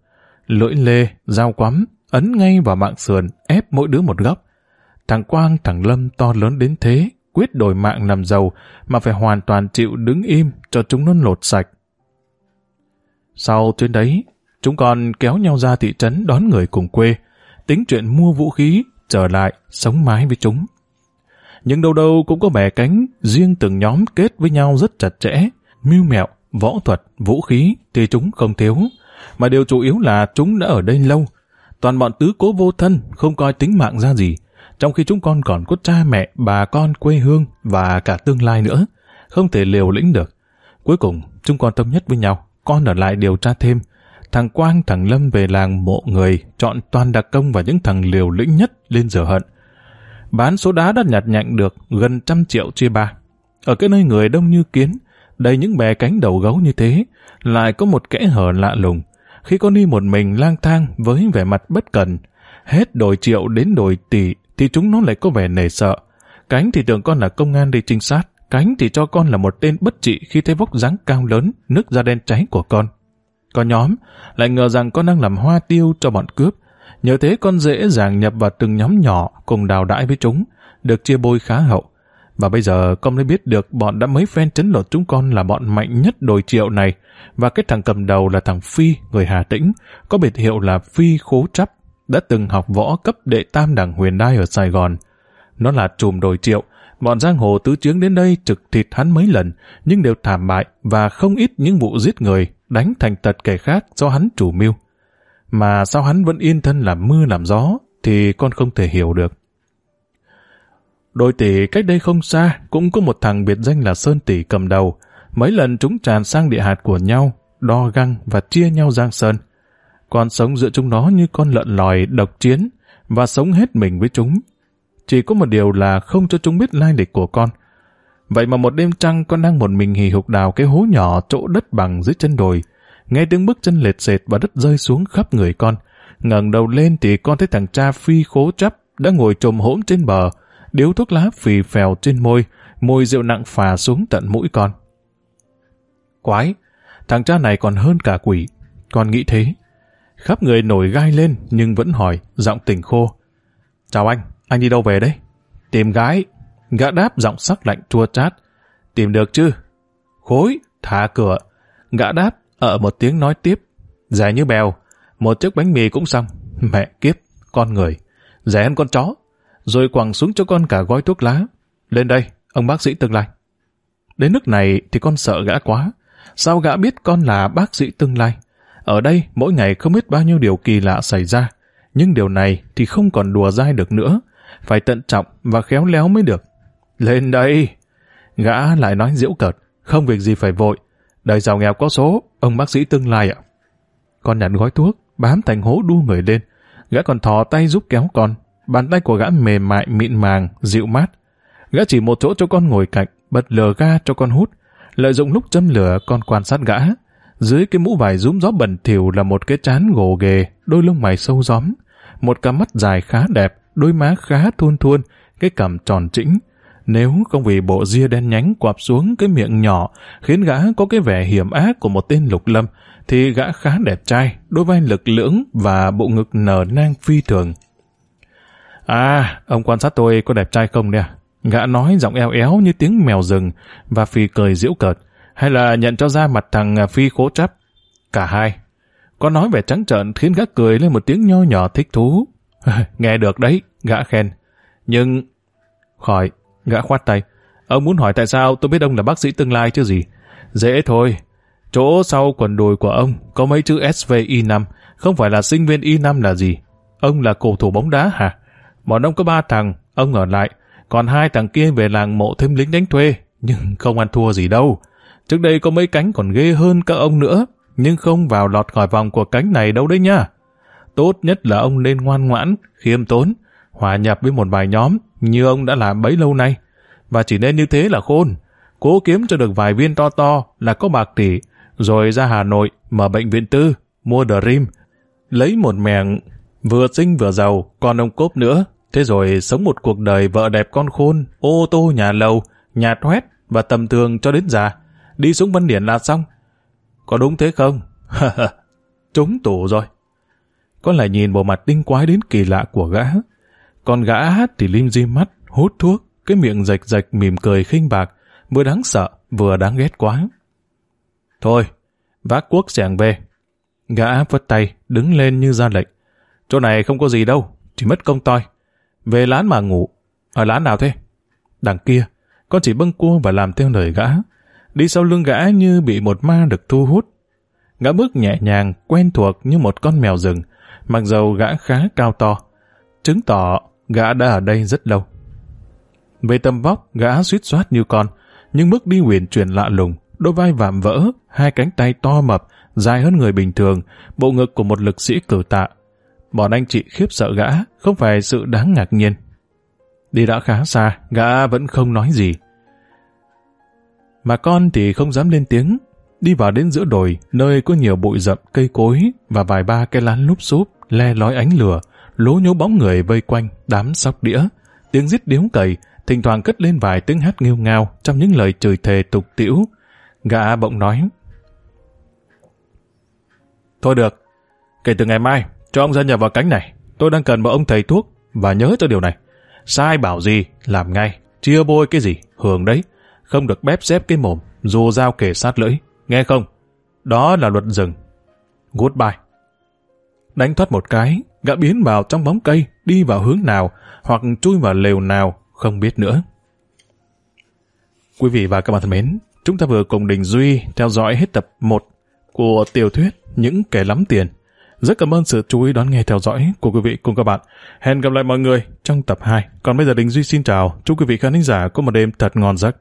Lưỡi lê, dao quắm, ấn ngay vào mạng sườn, ép mỗi đứa một góc. Thằng Quang, thằng Lâm to lớn đến thế, quyết đổi mạng làm giàu, mà phải hoàn toàn chịu đứng im cho chúng nó lột sạch. Sau chuyến đấy, chúng con kéo nhau ra thị trấn đón người cùng quê, tính chuyện mua vũ khí, trở lại, sống mái với chúng. Nhưng đâu đâu cũng có bè cánh, riêng từng nhóm kết với nhau rất chặt chẽ, mưu mẹo, võ thuật, vũ khí thì chúng không thiếu. Mà điều chủ yếu là chúng đã ở đây lâu, toàn bọn tứ cố vô thân, không coi tính mạng ra gì, trong khi chúng con còn có cha mẹ, bà con, quê hương và cả tương lai nữa, không thể liều lĩnh được. Cuối cùng, chúng con thống nhất với nhau, con ở lại điều tra thêm. Thằng Quang, thằng Lâm về làng mộ người, chọn toàn đặc công và những thằng liều lĩnh nhất lên giờ hận. Bán số đá đã nhặt nhạnh được gần trăm triệu chia ba. Ở cái nơi người đông như kiến, đầy những bè cánh đầu gấu như thế, lại có một kẽ hở lạ lùng. Khi con đi một mình lang thang với vẻ mặt bất cần, hết đổi triệu đến đổi tỷ thì chúng nó lại có vẻ nề sợ. Cánh thì tưởng con là công an đi trinh sát, cánh thì cho con là một tên bất trị khi thấy vóc dáng cao lớn, nước da đen cháy của con. có nhóm lại ngờ rằng con đang làm hoa tiêu cho bọn cướp. Nhờ thế con dễ dàng nhập vào từng nhóm nhỏ cùng đào đãi với chúng, được chia bôi khá hậu. Và bây giờ con mới biết được bọn đã mấy phen chấn lột chúng con là bọn mạnh nhất đồi triệu này, và cái thằng cầm đầu là thằng Phi, người Hà Tĩnh, có biệt hiệu là Phi Khố Trắp, đã từng học võ cấp đệ tam đẳng huyền đai ở Sài Gòn. Nó là trùm đồi triệu, bọn giang hồ tứ chướng đến đây trực thịt hắn mấy lần, nhưng đều thảm bại và không ít những vụ giết người, đánh thành tật kẻ khác do hắn chủ mưu. Mà sao hắn vẫn yên thân làm mưa làm gió, thì con không thể hiểu được. Đôi tỷ cách đây không xa cũng có một thằng biệt danh là Sơn Tỷ cầm đầu. Mấy lần chúng tràn sang địa hạt của nhau, đo găng và chia nhau giang sơn. Con sống giữa chúng nó như con lợn lòi độc chiến và sống hết mình với chúng. Chỉ có một điều là không cho chúng biết lai lịch của con. Vậy mà một đêm trăng con đang một mình hì hục đào cái hố nhỏ chỗ đất bằng dưới chân đồi. Nghe tiếng bước chân lệt sệt và đất rơi xuống khắp người con. ngẩng đầu lên thì con thấy thằng cha phi khố chấp đã ngồi trồm hỗn trên bờ, điếu thuốc lá phì phèo trên môi, môi rượu nặng phà xuống tận mũi con. Quái, thằng cha này còn hơn cả quỷ. Con nghĩ thế. Khắp người nổi gai lên nhưng vẫn hỏi, giọng tỉnh khô. Chào anh, anh đi đâu về đấy? Tìm gái. Gã đáp giọng sắc lạnh chua chát. Tìm được chứ? Khối, thả cửa. Gã đáp, ở một tiếng nói tiếp. Rẻ như bèo, một chiếc bánh mì cũng xong. Mẹ kiếp, con người. Rẻ hơn con chó. Rồi quẳng xuống cho con cả gói thuốc lá. Lên đây, ông bác sĩ tương lai. Đến nước này thì con sợ gã quá. Sao gã biết con là bác sĩ tương lai? Ở đây, mỗi ngày không biết bao nhiêu điều kỳ lạ xảy ra. Nhưng điều này thì không còn đùa dai được nữa. Phải tận trọng và khéo léo mới được. Lên đây! Gã lại nói diễu cợt. Không việc gì phải vội. Đời giàu nghèo có số, ông bác sĩ tương lai ạ. Con nhặt gói thuốc, bám thành hố đu người lên. Gã còn thò tay giúp kéo con. Bàn tay của gã mềm mại, mịn màng, dịu mát. Gã chỉ một chỗ cho con ngồi cạnh, bật lửa ga cho con hút. Lợi dụng lúc châm lửa, con quan sát gã. Dưới cái mũ vải rúm gió bẩn thỉu là một cái trán gồ ghề, đôi lông mày sâu gióm, một cặp mắt dài khá đẹp, đôi má khá thon thon cái cằm tròn trĩnh. Nếu không vì bộ ria đen nhánh quạp xuống cái miệng nhỏ khiến gã có cái vẻ hiểm ác của một tên lục lâm, thì gã khá đẹp trai, đôi vai lực lưỡng và bộ ngực nở nang phi thường. À, ông quan sát tôi có đẹp trai không nè? Gã nói giọng eo éo như tiếng mèo rừng và phì cười giễu cợt hay là nhận cho ra mặt thằng à, Phi khố chấp Cả hai. Có nói về trắng trợn khiến gã cười lên một tiếng nho nhỏ thích thú. Nghe được đấy, gã khen. Nhưng... Khỏi, gã khoát tay. Ông muốn hỏi tại sao tôi biết ông là bác sĩ tương lai chứ gì? Dễ thôi. Chỗ sau quần đùi của ông có mấy chữ SVI5, không phải là sinh viên I5 là gì? Ông là cầu thủ bóng đá hả? Bọn ông có ba thằng, ông ở lại, còn hai thằng kia về làng mộ thêm lính đánh thuê, nhưng không ăn thua gì đâu. Trước đây có mấy cánh còn ghê hơn các ông nữa, nhưng không vào lọt khỏi vòng của cánh này đâu đấy nha. Tốt nhất là ông nên ngoan ngoãn, khiêm tốn, hòa nhập với một vài nhóm như ông đã làm bấy lâu nay. Và chỉ nên như thế là khôn. Cố kiếm cho được vài viên to to là có bạc tỷ, rồi ra Hà Nội mở bệnh viện tư, mua Dream, lấy một mẹng vừa xinh vừa giàu, còn ông cốp nữa. Thế rồi sống một cuộc đời vợ đẹp con khôn, ô tô nhà lầu, nhà toét và tầm thường cho đến già. Đi xuống Văn Điển là xong. Có đúng thế không? Trúng tủ rồi. Con lại nhìn bộ mặt tinh quái đến kỳ lạ của gã. Còn gã hát thì lim di mắt, hút thuốc, cái miệng rạch rạch mỉm cười khinh bạc, vừa đáng sợ, vừa đáng ghét quá. Thôi, vác cuốc sẻng về. Gã vất tay, đứng lên như ra lệnh. Chỗ này không có gì đâu, chỉ mất công toi. Về lán mà ngủ. Ở lán nào thế? Đằng kia, con chỉ bâng cua và làm theo lời gã. Đi sau lưng gã như bị một ma được thu hút. Gã bước nhẹ nhàng, quen thuộc như một con mèo rừng, mặc dầu gã khá cao to. Chứng tỏ gã đã ở đây rất lâu. Về tầm vóc, gã suýt soát như con, nhưng bước đi huyền chuyển lạ lùng, đôi vai vạm vỡ, hai cánh tay to mập, dài hơn người bình thường, bộ ngực của một lực sĩ cử tạ. Bọn anh chị khiếp sợ gã, không phải sự đáng ngạc nhiên. Đi đã khá xa, gã vẫn không nói gì. Mà con thì không dám lên tiếng, đi vào đến giữa đồi, nơi có nhiều bụi rậm, cây cối và vài ba cái lán lúp xúp, le lói ánh lửa, lố nhố bóng người vây quanh, đám sóc đĩa, tiếng rít điếu cầy, thỉnh thoảng cất lên vài tiếng hát nghêu ngao trong những lời chửi thề tục tiễu Gã bỗng nói. Thôi được, kể từ ngày mai, cho ông gia nhập vào cánh này. Tôi đang cần một ông thầy thuốc, và nhớ cho điều này. Sai bảo gì, làm ngay, chia bôi cái gì, hưởng đấy. Không được bép xếp cái mồm, dù dao kề sát lưỡi. Nghe không? Đó là luật rừng. Goodbye. Đánh thoát một cái, gã biến vào trong bóng cây, đi vào hướng nào, hoặc chui vào lều nào, không biết nữa. Quý vị và các bạn thân mến, chúng ta vừa cùng Đình Duy theo dõi hết tập 1 của tiểu thuyết Những kẻ lắm tiền. Rất cảm ơn sự chú ý đón nghe theo dõi của quý vị cùng các bạn. Hẹn gặp lại mọi người trong tập 2. Còn bây giờ Đình Duy xin chào. Chúc quý vị khán giả có một đêm thật ngon giấc.